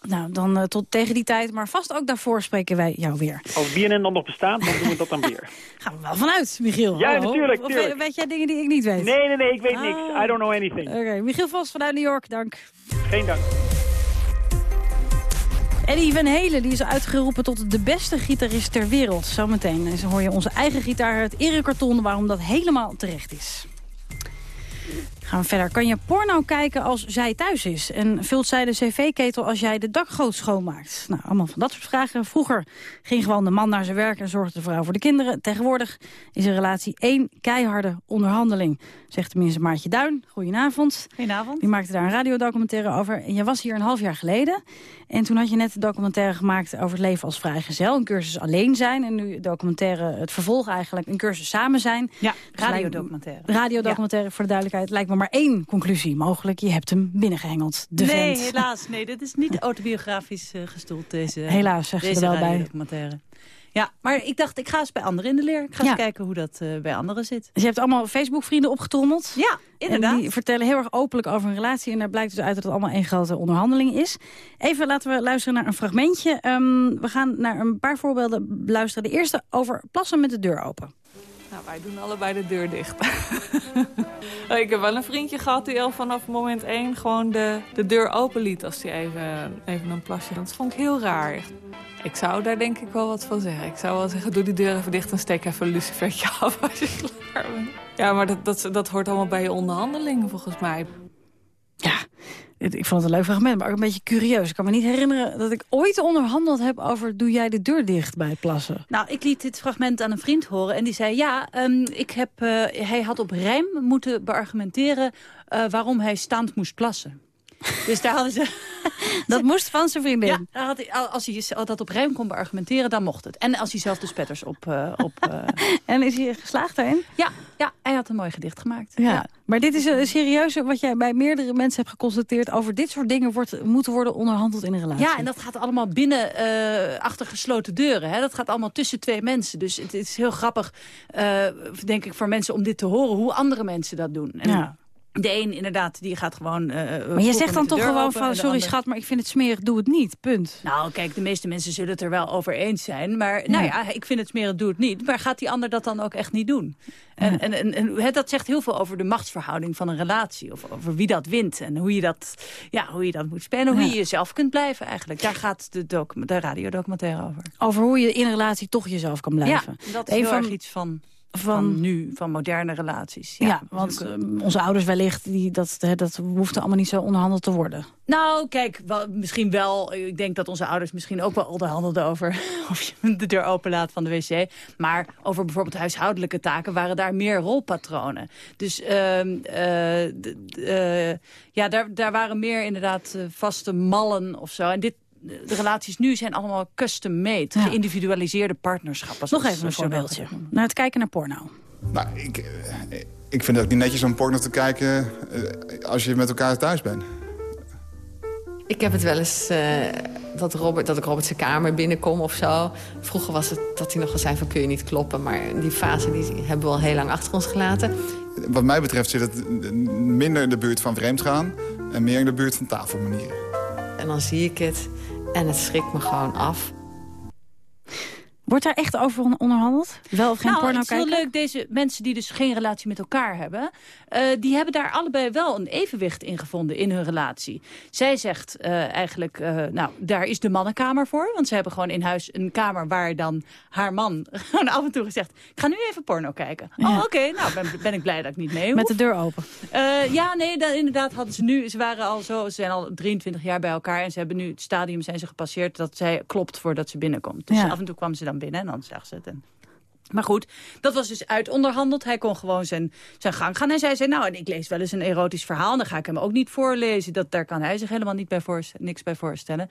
[SPEAKER 23] Nou, dan eh, tot tegen die tijd, maar vast ook daarvoor spreken wij jou weer.
[SPEAKER 31] Als BNN dan nog bestaat, dan doen we dat dan weer.
[SPEAKER 23] Gaan we wel vanuit, Michiel.
[SPEAKER 31] Ja,
[SPEAKER 23] Hallo.
[SPEAKER 31] natuurlijk,
[SPEAKER 23] Of
[SPEAKER 31] tuurlijk.
[SPEAKER 23] weet- weet jij dingen die ik niet weet?
[SPEAKER 31] Nee, nee, nee, ik weet
[SPEAKER 23] Ah.
[SPEAKER 31] niks. I don't know anything.
[SPEAKER 23] Oké, Michiel Vos vanuit New York, dank.
[SPEAKER 31] Geen dank.
[SPEAKER 23] Eddie Van Helen die is uitgeroepen tot de beste gitarist ter wereld. Zometeen En zo hoor je onze eigen gitaar, het Erik Karton, waarom dat helemaal terecht is. Gaan we verder. Kan je porno kijken als zij thuis is? En vult zij de cv-ketel als jij de dakgoot schoonmaakt? Nou, allemaal van dat soort vragen. Vroeger ging gewoon de man naar zijn werk en zorgde de vrouw voor de kinderen. Tegenwoordig is een relatie één keiharde onderhandeling. Zegt tenminste Maartje Duin. Goedenavond.
[SPEAKER 13] Goedenavond.
[SPEAKER 23] Die maakte daar een radiodocumentaire over. En je was hier een half jaar geleden. En toen had je net de documentaire gemaakt over het leven als vrijgezel. Een cursus alleen zijn. En nu documentaire, het vervolg eigenlijk, een cursus samen zijn.
[SPEAKER 13] Ja,
[SPEAKER 23] Dus
[SPEAKER 13] radiodocumentaire.
[SPEAKER 23] Radiodocumentaire, voor de duidelijkheid. Lijkt me maar één conclusie mogelijk. Je hebt hem binnengehengeld, de
[SPEAKER 13] nee,
[SPEAKER 23] vent.
[SPEAKER 13] helaas. Nee, dit is niet autobiografisch eh, gestoeld, deze
[SPEAKER 23] Helaas, zegt ze
[SPEAKER 13] deze
[SPEAKER 23] er wel bij.
[SPEAKER 13] Ja, maar ik dacht, ik ga eens bij anderen in de leer. Ik ga
[SPEAKER 23] Ja.
[SPEAKER 13] eens kijken hoe dat eh, bij anderen zit.
[SPEAKER 23] Dus je hebt allemaal Facebook-vrienden opgetrommeld.
[SPEAKER 13] Ja, inderdaad.
[SPEAKER 23] En die vertellen heel erg openlijk over een relatie. En daar blijkt dus uit dat het allemaal één grote onderhandeling is. Even laten we luisteren naar een fragmentje. Ehm, we gaan naar een paar voorbeelden luisteren. De eerste over plassen met de deur open.
[SPEAKER 32] Nou, wij doen allebei de deur dicht. ik heb wel een vriendje gehad die al vanaf moment één gewoon de, de deur open liet als hij even, even een plasje. Dat vond ik heel raar. Ik zou daar denk ik wel wat van zeggen. Ik zou wel zeggen, doe die deur even dicht en steek even een lucifertje af als je klaar bent. Ja, maar dat, dat, dat hoort allemaal bij je onderhandelingen volgens mij.
[SPEAKER 23] Het- Ik vond het een leuk fragment, maar ook een beetje curieus. Ik kan me niet herinneren dat ik ooit onderhandeld heb over... doe jij de deur dicht bij het plassen?
[SPEAKER 13] Nou, ik liet dit fragment aan een vriend horen en die zei... ja, ehm, ik heb, eh, hij had op rijm moeten beargumenteren eh, waarom hij staand moest plassen. Dus daar hadden ze...
[SPEAKER 23] Dat moest van zijn vriendin?
[SPEAKER 13] Ja, daar had hij, als hij dat op rijm kon beargumenteren, dan mocht het. En als hij zelf de spetters op... eh, op eh,
[SPEAKER 23] En is hij geslaagd daarin?
[SPEAKER 13] Ja, ja, hij had een mooi gedicht gemaakt.
[SPEAKER 23] Ja. Maar dit is een serieuze wat jij bij meerdere mensen hebt geconstateerd. Over dit soort dingen wordt, moeten worden onderhandeld in een relatie.
[SPEAKER 13] Ja, en dat gaat allemaal binnen eh, achter gesloten deuren. Hè? Dat gaat allemaal tussen twee mensen. Dus het, is heel grappig, denk ik, voor mensen om dit te horen... hoe andere mensen dat doen. En
[SPEAKER 23] Ja.
[SPEAKER 13] De een inderdaad, die gaat gewoon... eh,
[SPEAKER 23] Maar je zegt dan toch gewoon
[SPEAKER 13] open
[SPEAKER 23] van... sorry
[SPEAKER 13] ander-
[SPEAKER 23] schat, maar ik vind het smerig, doe het niet. Punt.
[SPEAKER 13] Nou, kijk, de meeste mensen zullen het er wel over eens zijn. Maar nou ja, ik vind het smerig, doe het niet. Maar gaat die ander dat dan ook echt niet doen? En, en, en, dat zegt heel veel over de machtsverhouding van een relatie. Of over wie dat wint. En hoe je dat, ja, hoe je dat moet spelen. Hoe
[SPEAKER 23] Ja.
[SPEAKER 13] je jezelf kunt blijven eigenlijk. Daar gaat de, docu- de radiodocumentaire over.
[SPEAKER 23] Over hoe je in een relatie toch jezelf kan blijven.
[SPEAKER 13] Ja, dat is heel
[SPEAKER 23] van-
[SPEAKER 13] erg iets van, van,
[SPEAKER 23] van-
[SPEAKER 13] nu, van moderne relaties.
[SPEAKER 23] Ja, want eh, onze ouders wellicht, die, dat, hè, dat hoeft allemaal niet zo onderhandeld te worden.
[SPEAKER 13] Nou, kijk, wel, misschien wel. Ik denk dat onze ouders misschien ook wel onderhandelden over of je de deur openlaat van de wc. Maar over bijvoorbeeld huishoudelijke taken waren daar meer rolpatronen. Dus ehm, eh, eh, ja, daar, daar waren meer inderdaad eh, vaste mallen of zo. En dit, de relaties nu zijn allemaal custom-made,
[SPEAKER 23] Ja.
[SPEAKER 13] geïndividualiseerde partnerschappen.
[SPEAKER 23] Nog even een voorbeeldje. Naar het kijken naar porno.
[SPEAKER 33] Nou, ik, eh, ik vind het ook niet netjes om porno te kijken eh, als je met elkaar thuis bent.
[SPEAKER 34] Ik heb het wel eens eh, dat, Robert, dat ik Robert zijn kamer binnenkom of zo. Vroeger was het dat hij nog eens zei van kun je niet kloppen. Maar die fase die hebben we al heel lang achter ons gelaten.
[SPEAKER 33] Wat mij betreft zit het minder in de buurt van vreemdgaan... en meer in de buurt van tafelmanieren.
[SPEAKER 34] En dan zie ik het en het schrikt me gewoon af.
[SPEAKER 23] Wordt daar echt over on- onderhandeld? Wel of geen
[SPEAKER 13] nou,
[SPEAKER 23] porno
[SPEAKER 13] het is heel
[SPEAKER 23] kijken?
[SPEAKER 13] leuk. Deze mensen die dus geen relatie met elkaar hebben... eh, die hebben daar allebei wel een evenwicht in gevonden in hun relatie. Zij zegt eh, eigenlijk, eh, nou, daar is de mannenkamer voor. Want ze hebben gewoon in huis een kamer waar dan haar man gewoon af en toe gezegd... ik ga nu even porno kijken.
[SPEAKER 23] Ja.
[SPEAKER 13] Oh, oké, nou ben, ben ik blij dat ik niet mee hoef.
[SPEAKER 23] Met de deur open.
[SPEAKER 13] Ja, nee, dat, inderdaad hadden ze nu... Ze waren al zo, ze zijn al 23 jaar bij elkaar... en ze hebben nu het stadium zijn ze gepasseerd... dat zij klopt voordat ze binnenkomt. Dus
[SPEAKER 23] Ja.
[SPEAKER 13] af en toe kwam ze dan binnen en dan zag ze het. En... Maar goed, dat was dus uitonderhandeld. Hij kon gewoon zijn, zijn gang gaan. En zij zei, nou, en ik lees wel eens een erotisch verhaal... en dan ga ik hem ook niet voorlezen. Dat, daar kan hij zich helemaal niet bij voorst- niks bij voorstellen.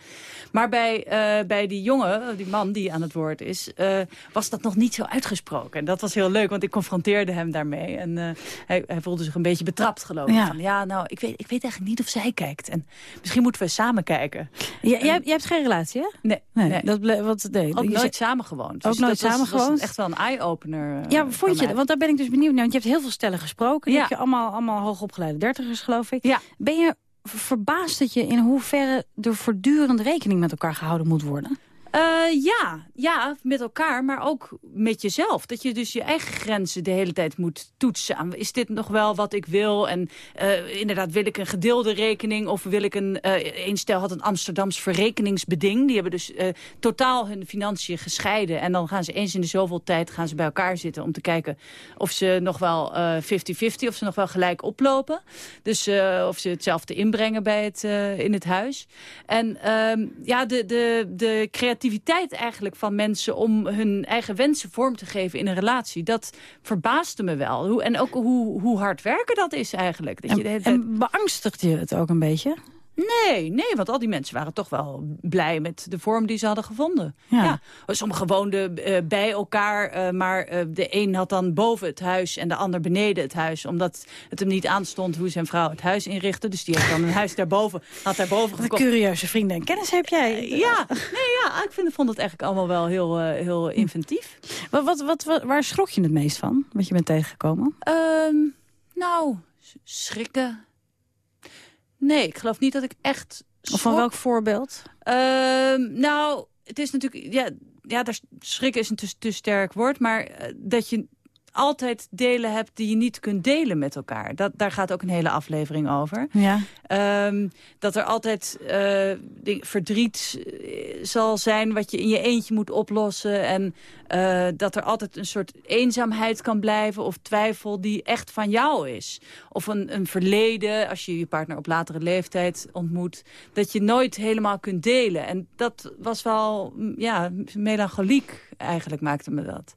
[SPEAKER 13] Maar bij, eh, bij die jongen, die man die aan het woord is... eh, was dat nog niet zo uitgesproken. En dat was heel leuk, want ik confronteerde hem daarmee. En eh, hij, hij voelde zich een beetje betrapt, geloof ik.
[SPEAKER 23] Ja.
[SPEAKER 13] Van, ja, nou, ik weet, ik weet eigenlijk niet of zij kijkt. En misschien moeten we samen kijken.
[SPEAKER 23] Ja, jij, jij hebt geen relatie, hè?
[SPEAKER 13] Nee,
[SPEAKER 23] Nee,
[SPEAKER 13] nee.
[SPEAKER 23] dat wat, nee,
[SPEAKER 13] Ook
[SPEAKER 23] je
[SPEAKER 13] nooit samengewoond.
[SPEAKER 23] Ook
[SPEAKER 13] Dus
[SPEAKER 23] nooit samengewoond?
[SPEAKER 13] was echt wel een eye-opener. eh,
[SPEAKER 23] Ja, vond je,
[SPEAKER 13] mij.
[SPEAKER 23] want daar ben ik dus benieuwd naar. Want je hebt heel veel stellen gesproken.
[SPEAKER 13] Ja.
[SPEAKER 23] heb je allemaal, allemaal hoogopgeleide dertigers, geloof ik.
[SPEAKER 13] Ja.
[SPEAKER 23] Ben je verbaasd dat je in hoeverre er voortdurend rekening met elkaar gehouden moet worden?
[SPEAKER 13] Eh, ja, ja, met elkaar, maar ook met jezelf. Dat je dus je eigen grenzen de hele tijd moet toetsen. Is dit nog wel wat ik wil? En uh, inderdaad, wil ik een gedeelde rekening of wil ik een... Uh, een stel had een Amsterdams verrekeningsbeding. Die hebben dus totaal hun financiën gescheiden. En dan gaan ze eens in de zoveel tijd gaan ze bij elkaar zitten... om te kijken of ze nog wel 50-50, of ze nog wel gelijk oplopen. Dus of ze hetzelfde inbrengen bij het, in het huis. En ehm, ja, de, de, de creativiteit eigenlijk van mensen... om hun eigen wensen vorm te geven in een relatie... dat verbaasde me wel. Hoe, en ook hoe, hoe hard werken dat is eigenlijk. Dat
[SPEAKER 23] en,
[SPEAKER 13] je de hele
[SPEAKER 23] tijd... en beangstigt je het ook een beetje?
[SPEAKER 13] Nee, nee, want al die mensen waren toch wel blij met de vorm die ze hadden gevonden. Ja. ja. Sommigen woonden uh, bij elkaar, uh, maar uh, de een had dan boven het huis en de ander beneden het huis. Omdat het hem niet aanstond hoe zijn vrouw het huis inrichtte. Dus die had dan een huis daarboven, had daarboven gekocht.
[SPEAKER 23] Een curieuze vrienden en kennis heb jij.
[SPEAKER 13] ja, nee, ja, ik vind, vond het eigenlijk allemaal wel heel, heel inventief.
[SPEAKER 23] Wat, wat, wat, wat, waar schrok je het meest van, wat je bent tegengekomen?
[SPEAKER 13] Um, nou, schrikken Nee, ik geloof niet dat ik echt...
[SPEAKER 23] Of van welk voorbeeld?
[SPEAKER 13] Uh, nou, het is natuurlijk... Ja, ja daar, schrikken is een te, te sterk woord, maar uh, dat je altijd delen hebt die je niet kunt delen met elkaar. Dat, daar gaat ook een hele aflevering over.
[SPEAKER 23] Ja.
[SPEAKER 13] Um, dat er altijd uh, verdriet zal zijn wat je in je eentje moet oplossen. En uh, dat er altijd een soort eenzaamheid kan blijven of twijfel die echt van jou is. Of een, een verleden, als je je partner op latere leeftijd ontmoet... dat je nooit helemaal kunt delen. En dat was wel, ja, melancholiek eigenlijk maakte me dat.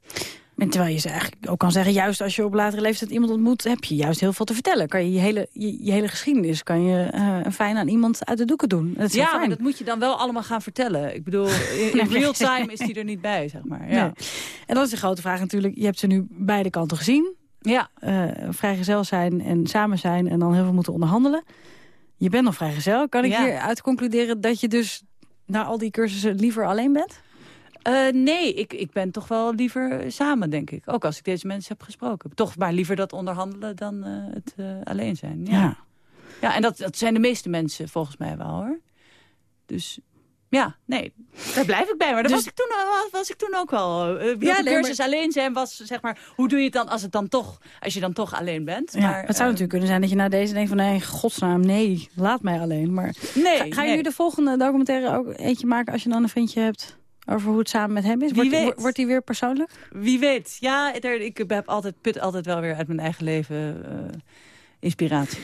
[SPEAKER 23] En terwijl je ze eigenlijk ook kan zeggen, juist als je op latere leeftijd iemand ontmoet... heb je juist heel veel te vertellen. Kan je je hele, je, je hele geschiedenis kan je uh, fijn aan iemand uit de doeken doen. Dat is
[SPEAKER 13] ja,
[SPEAKER 23] fijn.
[SPEAKER 13] maar dat moet je dan wel allemaal gaan vertellen. Ik bedoel, in, in real time is die er niet bij, zeg maar. Ja.
[SPEAKER 23] Nee. En dat is de grote vraag natuurlijk. Je hebt ze nu beide kanten gezien.
[SPEAKER 13] Ja.
[SPEAKER 23] Uh, vrijgezel zijn en samen zijn en dan heel veel moeten onderhandelen. Je bent nog vrijgezel. Kan ik
[SPEAKER 13] ja.
[SPEAKER 23] hier uit concluderen dat je dus na al die cursussen liever alleen bent?
[SPEAKER 13] Uh, nee, ik, ik ben toch wel liever samen, denk ik. Ook als ik deze mensen heb gesproken. Toch maar liever dat onderhandelen dan uh, het uh, alleen zijn. Ja,
[SPEAKER 23] ja.
[SPEAKER 13] ja en dat, dat zijn de meeste mensen volgens mij wel, hoor. Dus ja, nee, daar blijf ik bij. Maar dat
[SPEAKER 23] Dus-
[SPEAKER 13] was, ik toen, was, was ik toen ook wel. Uh,
[SPEAKER 23] Ja,
[SPEAKER 13] de cursus alleen zijn was, zeg maar... Hoe doe je het dan als, het dan toch, als je dan toch alleen bent?
[SPEAKER 23] Ja,
[SPEAKER 13] maar,
[SPEAKER 23] het zou natuurlijk kunnen zijn dat je na deze denkt van... nee, godsnaam, nee, laat mij alleen. Maar
[SPEAKER 13] Nee,
[SPEAKER 23] ga, ga je
[SPEAKER 13] nee.
[SPEAKER 23] nu de volgende documentaire ook eentje maken... als je dan een vriendje hebt over hoe het samen met hem is?
[SPEAKER 13] Wie
[SPEAKER 23] Wordt,
[SPEAKER 13] weet.
[SPEAKER 23] wordt- wordt die weer persoonlijk?
[SPEAKER 13] Wie weet. Ja, er, ik heb altijd, put altijd wel weer uit mijn eigen leven eh, inspiratie.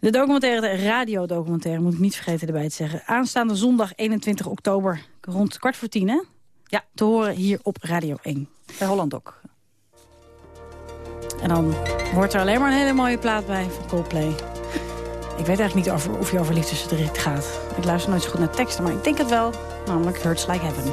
[SPEAKER 23] De documentaire, de radiodocumentaire, moet ik niet vergeten erbij te zeggen. Aanstaande zondag 21 oktober, rond kwart voor tien, hè?
[SPEAKER 13] Ja.
[SPEAKER 23] Te horen hier op Radio 1.
[SPEAKER 13] Bij Holland ook.
[SPEAKER 23] En dan hoort er alleen maar een hele mooie plaat bij van Coldplay. Ik weet eigenlijk niet over, of je over liefdesverdriet gaat. Ik luister nooit zo goed naar teksten, maar ik denk het wel. Namelijk Hurts Like Heaven.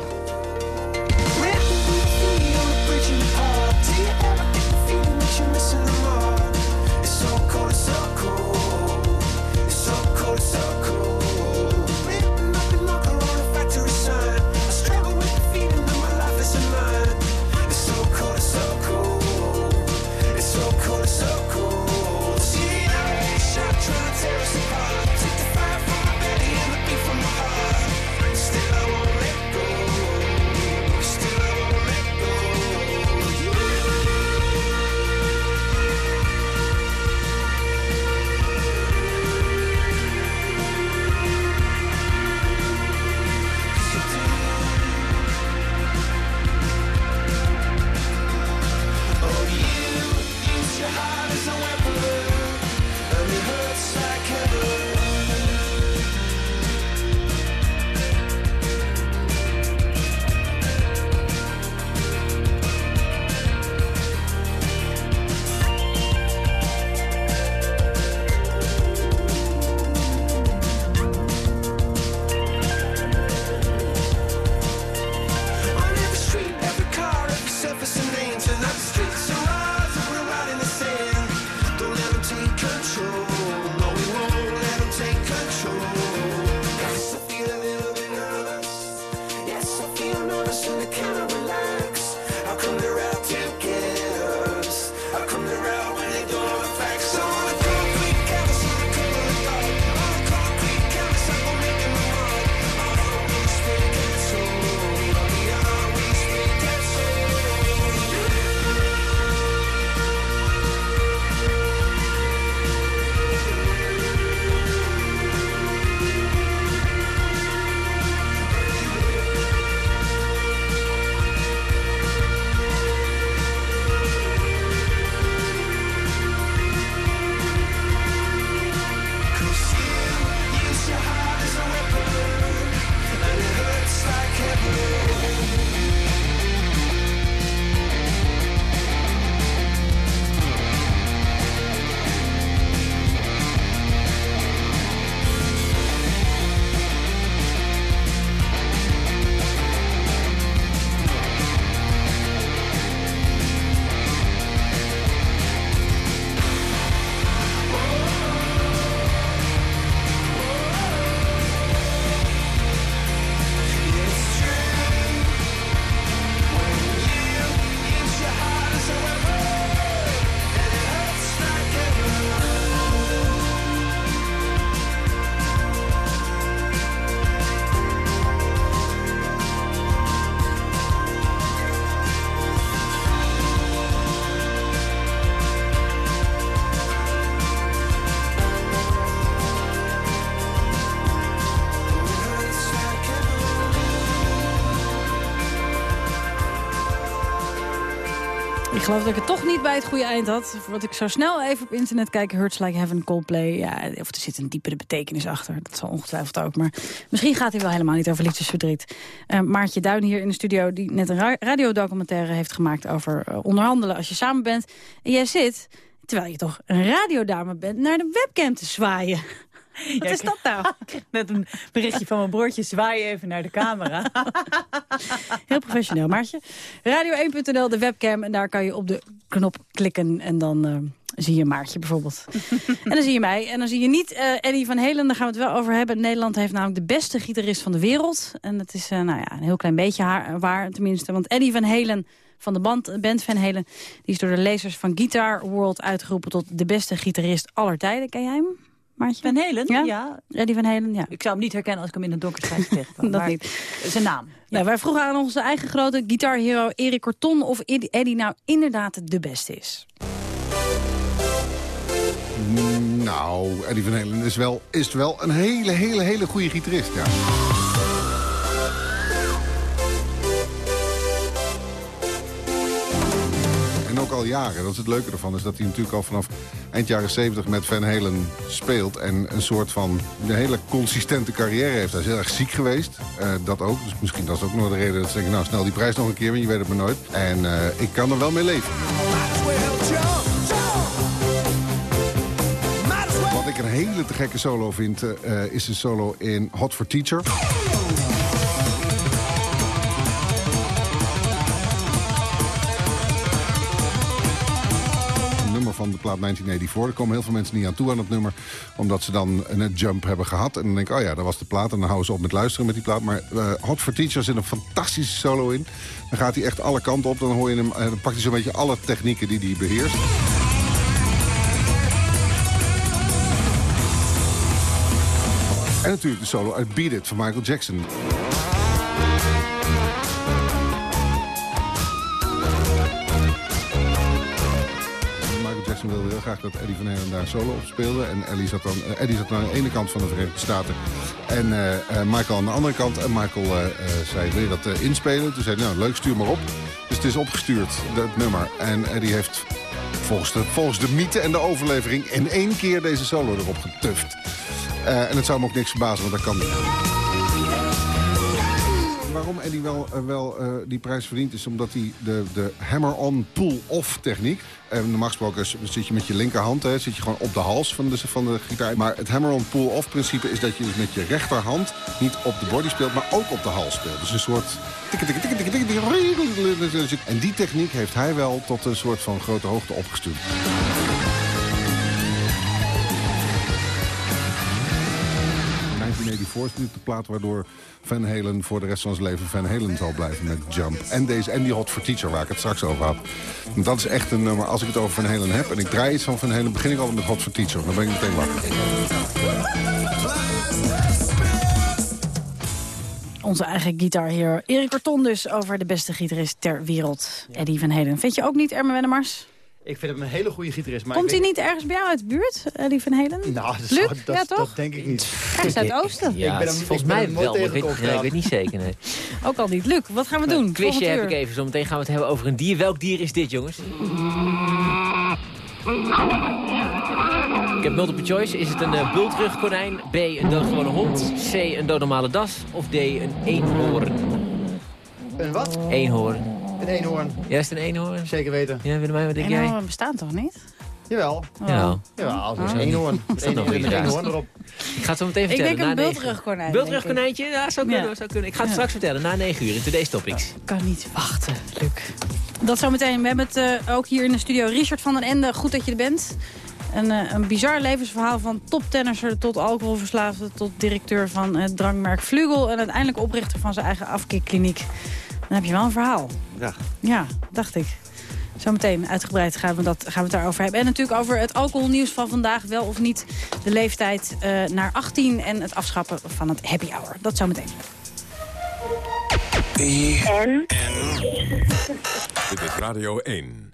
[SPEAKER 23] Geloof dat ik het toch niet bij het goede eind had. Wat ik zo snel even op internet kijk, Hurts Like Heaven, Coldplay. Ja, of er zit een diepere betekenis achter. Dat zal ongetwijfeld ook. Maar misschien gaat hij wel helemaal niet over liefdesverdriet. Uh, Maartje Duin hier in de studio, die net een ra radiodocumentaire heeft gemaakt... over uh, onderhandelen als je samen bent. En jij zit, terwijl je toch een radiodame bent, naar de webcam te zwaaien. Wat
[SPEAKER 24] Ja,
[SPEAKER 23] is dat nou?
[SPEAKER 24] Ik kreeg net een berichtje van mijn broertje. Zwaai even naar de camera.
[SPEAKER 23] Heel professioneel, Maartje. Radio1.nl, de webcam. En daar kan je op de knop klikken en dan... Uh, zie je Maartje bijvoorbeeld. en dan zie je mij. En dan zie je niet uh, Eddie van Helen. Daar gaan we het wel over hebben. Nederland heeft namelijk de beste gitarist van de wereld. En dat is uh, nou ja, een heel klein beetje haar, waar tenminste. Want Eddie van Helen van de band, band Van Helen... die is door de lezers van Guitar World uitgeroepen... tot de beste gitarist aller tijden. Ken jij hem? Maartje?
[SPEAKER 24] Van Helen?
[SPEAKER 23] Ja?
[SPEAKER 24] ja.
[SPEAKER 23] Eddie Van Helen, ja.
[SPEAKER 24] Ik zou hem niet herkennen als ik hem in een donker straatje tegenkwam.
[SPEAKER 23] dat
[SPEAKER 24] maar
[SPEAKER 23] niet.
[SPEAKER 24] Zijn naam.
[SPEAKER 23] Ja. Nou, wij vroegen aan onze eigen grote guitarhero Erik Corton... of Eddie nou inderdaad de beste is.
[SPEAKER 35] Nou, Eddie Van Halen is wel, is wel een hele, hele, hele goede gitarist, ja. Dat is het leuke ervan... is dat hij natuurlijk al vanaf eind jaren 70 met Van Halen speelt... en een soort van een hele consistente carrière heeft. Hij is heel erg ziek geweest, uh, dat ook. Dus misschien dat is ook nog de reden dat ze denken... nou, snel die prijs nog een keer, want je weet het maar nooit. En uh, ik kan er wel mee leven. Wat ik een hele te gekke solo vind, uh, is een solo in Hot for Teacher. Van de plaat 1984. Er komen heel veel mensen niet aan toe aan het nummer. Omdat ze dan een jump hebben gehad. En dan denk ik, oh ja, dat was de plaat. En dan houden ze op met luisteren met die plaat. Maar uh, Hot for Teacher zit een fantastische solo in. Dan gaat hij echt alle kanten op. Dan hoor je hem, uh, dan pakt hij zo'n beetje alle technieken die hij beheerst. En natuurlijk de solo uit Beat It van Michael Jackson. Jackson wilde heel graag dat Eddie Van Halen daar solo op speelde. En Eddie zat dan, uh, Eddie zat dan aan de ene kant van de Verenigde Staten. En uh, uh, Michael aan de andere kant. En Michael zei, wil je dat inspelen? Toen zei hij, nou leuk, stuur maar op. Dus het is opgestuurd, het nummer. En Eddie heeft volgens de, volgens de mythe en de overlevering... in één keer deze solo erop getuft. en het zou me ook niks verbazen, want dat kan niet waarom Eddie wel, uh, wel uh, die prijs verdient... is omdat hij de, de hammer-on pull-off techniek... En normaal gesproken zit je met je linkerhand, hè, zit je gewoon op de hals van de, van de gitaar. Maar het hammer-on pull-off principe is dat je dus met je rechterhand niet op de body speelt, maar ook op de hals speelt. Dus een soort... En die techniek heeft hij wel tot een soort van grote hoogte opgestuurd. De plaat waardoor Van Halen voor de rest van zijn leven Van Halen zal blijven met Jump. En, deze, en die Hot for Teacher waar ik het straks over had. Dat is echt een nummer, als ik het over Van Halen heb en ik draai iets van Van Halen, begin ik altijd met Hot for Teacher. Dan ben ik meteen wakker.
[SPEAKER 23] Onze eigen guitarhero Erik Corton dus over de beste gitarist ter wereld, Eddie Van Halen. Vind je ook niet, Erme Wennemars?
[SPEAKER 36] Ik vind hem een hele goede gitarist. Maar
[SPEAKER 23] Komt hij
[SPEAKER 36] weet...
[SPEAKER 23] niet ergens bij jou uit de buurt, Eddie Van Halen?
[SPEAKER 36] Nou, dat,
[SPEAKER 23] Luc?
[SPEAKER 36] dat,
[SPEAKER 23] ja, toch?
[SPEAKER 36] dat denk ik niet.
[SPEAKER 23] Ergens uit het oosten?
[SPEAKER 25] Ja,
[SPEAKER 36] ik ben hem,
[SPEAKER 25] volgens
[SPEAKER 36] ik ben
[SPEAKER 25] mij
[SPEAKER 36] hem
[SPEAKER 25] wel, maar ik weet,
[SPEAKER 36] tegengekomen.
[SPEAKER 25] nee, ik weet niet zeker. Nee.
[SPEAKER 23] Ook al niet. Luc, wat gaan we doen?
[SPEAKER 25] Een quizje heb ik even. Zometeen gaan we het hebben over een dier. Welk dier is dit, jongens? Ik heb multiple choice. Is het een uh, bultrugkonijn? B, een doodgewone hond? C, een doodnormale das? Of D, een eenhoorn?
[SPEAKER 36] Een wat?
[SPEAKER 25] Eenhoorn.
[SPEAKER 36] Een eenhoorn.
[SPEAKER 25] Is het een eenhoorn?
[SPEAKER 36] Zeker weten.
[SPEAKER 25] Ja, Willemijn, wat denk jij?
[SPEAKER 23] Eenhoorn bestaan toch niet?
[SPEAKER 36] Jawel.
[SPEAKER 25] Ja.
[SPEAKER 36] Jawel, is
[SPEAKER 23] Oh.
[SPEAKER 36] een eenhoorn. Een eenhoorn erop.
[SPEAKER 25] Ik ga het zo meteen
[SPEAKER 23] Ik
[SPEAKER 25] vertellen.
[SPEAKER 23] denk een
[SPEAKER 25] na negen-
[SPEAKER 23] bultrugkonijn.
[SPEAKER 25] Bultrugkonijntje? Ja, zou kunnen,
[SPEAKER 23] Ja.
[SPEAKER 25] zou kunnen. Ik ga het
[SPEAKER 23] Ja.
[SPEAKER 25] straks vertellen, na 9 uur in Today's Topics.
[SPEAKER 23] Ik kan niet wachten, Luc. Dat zometeen. We hebben het eh, ook hier in de studio. Richard van den Ende, goed dat je er bent. Een, eh, een bizar levensverhaal van toptennisser tot alcoholverslaafde... tot directeur van het drankmerk Vlugel... en uiteindelijk oprichter van zijn eigen afkikkliniek. Dan heb je wel een verhaal.
[SPEAKER 36] Ja.
[SPEAKER 23] Ja, dacht ik. Zometeen uitgebreid gaan we, dat, gaan we het daarover hebben. En natuurlijk over het alcoholnieuws van vandaag. Wel of niet de leeftijd eh, naar 18 en het afschappen van het happy hour. Dat zometeen.
[SPEAKER 7] Dit is Radio 1.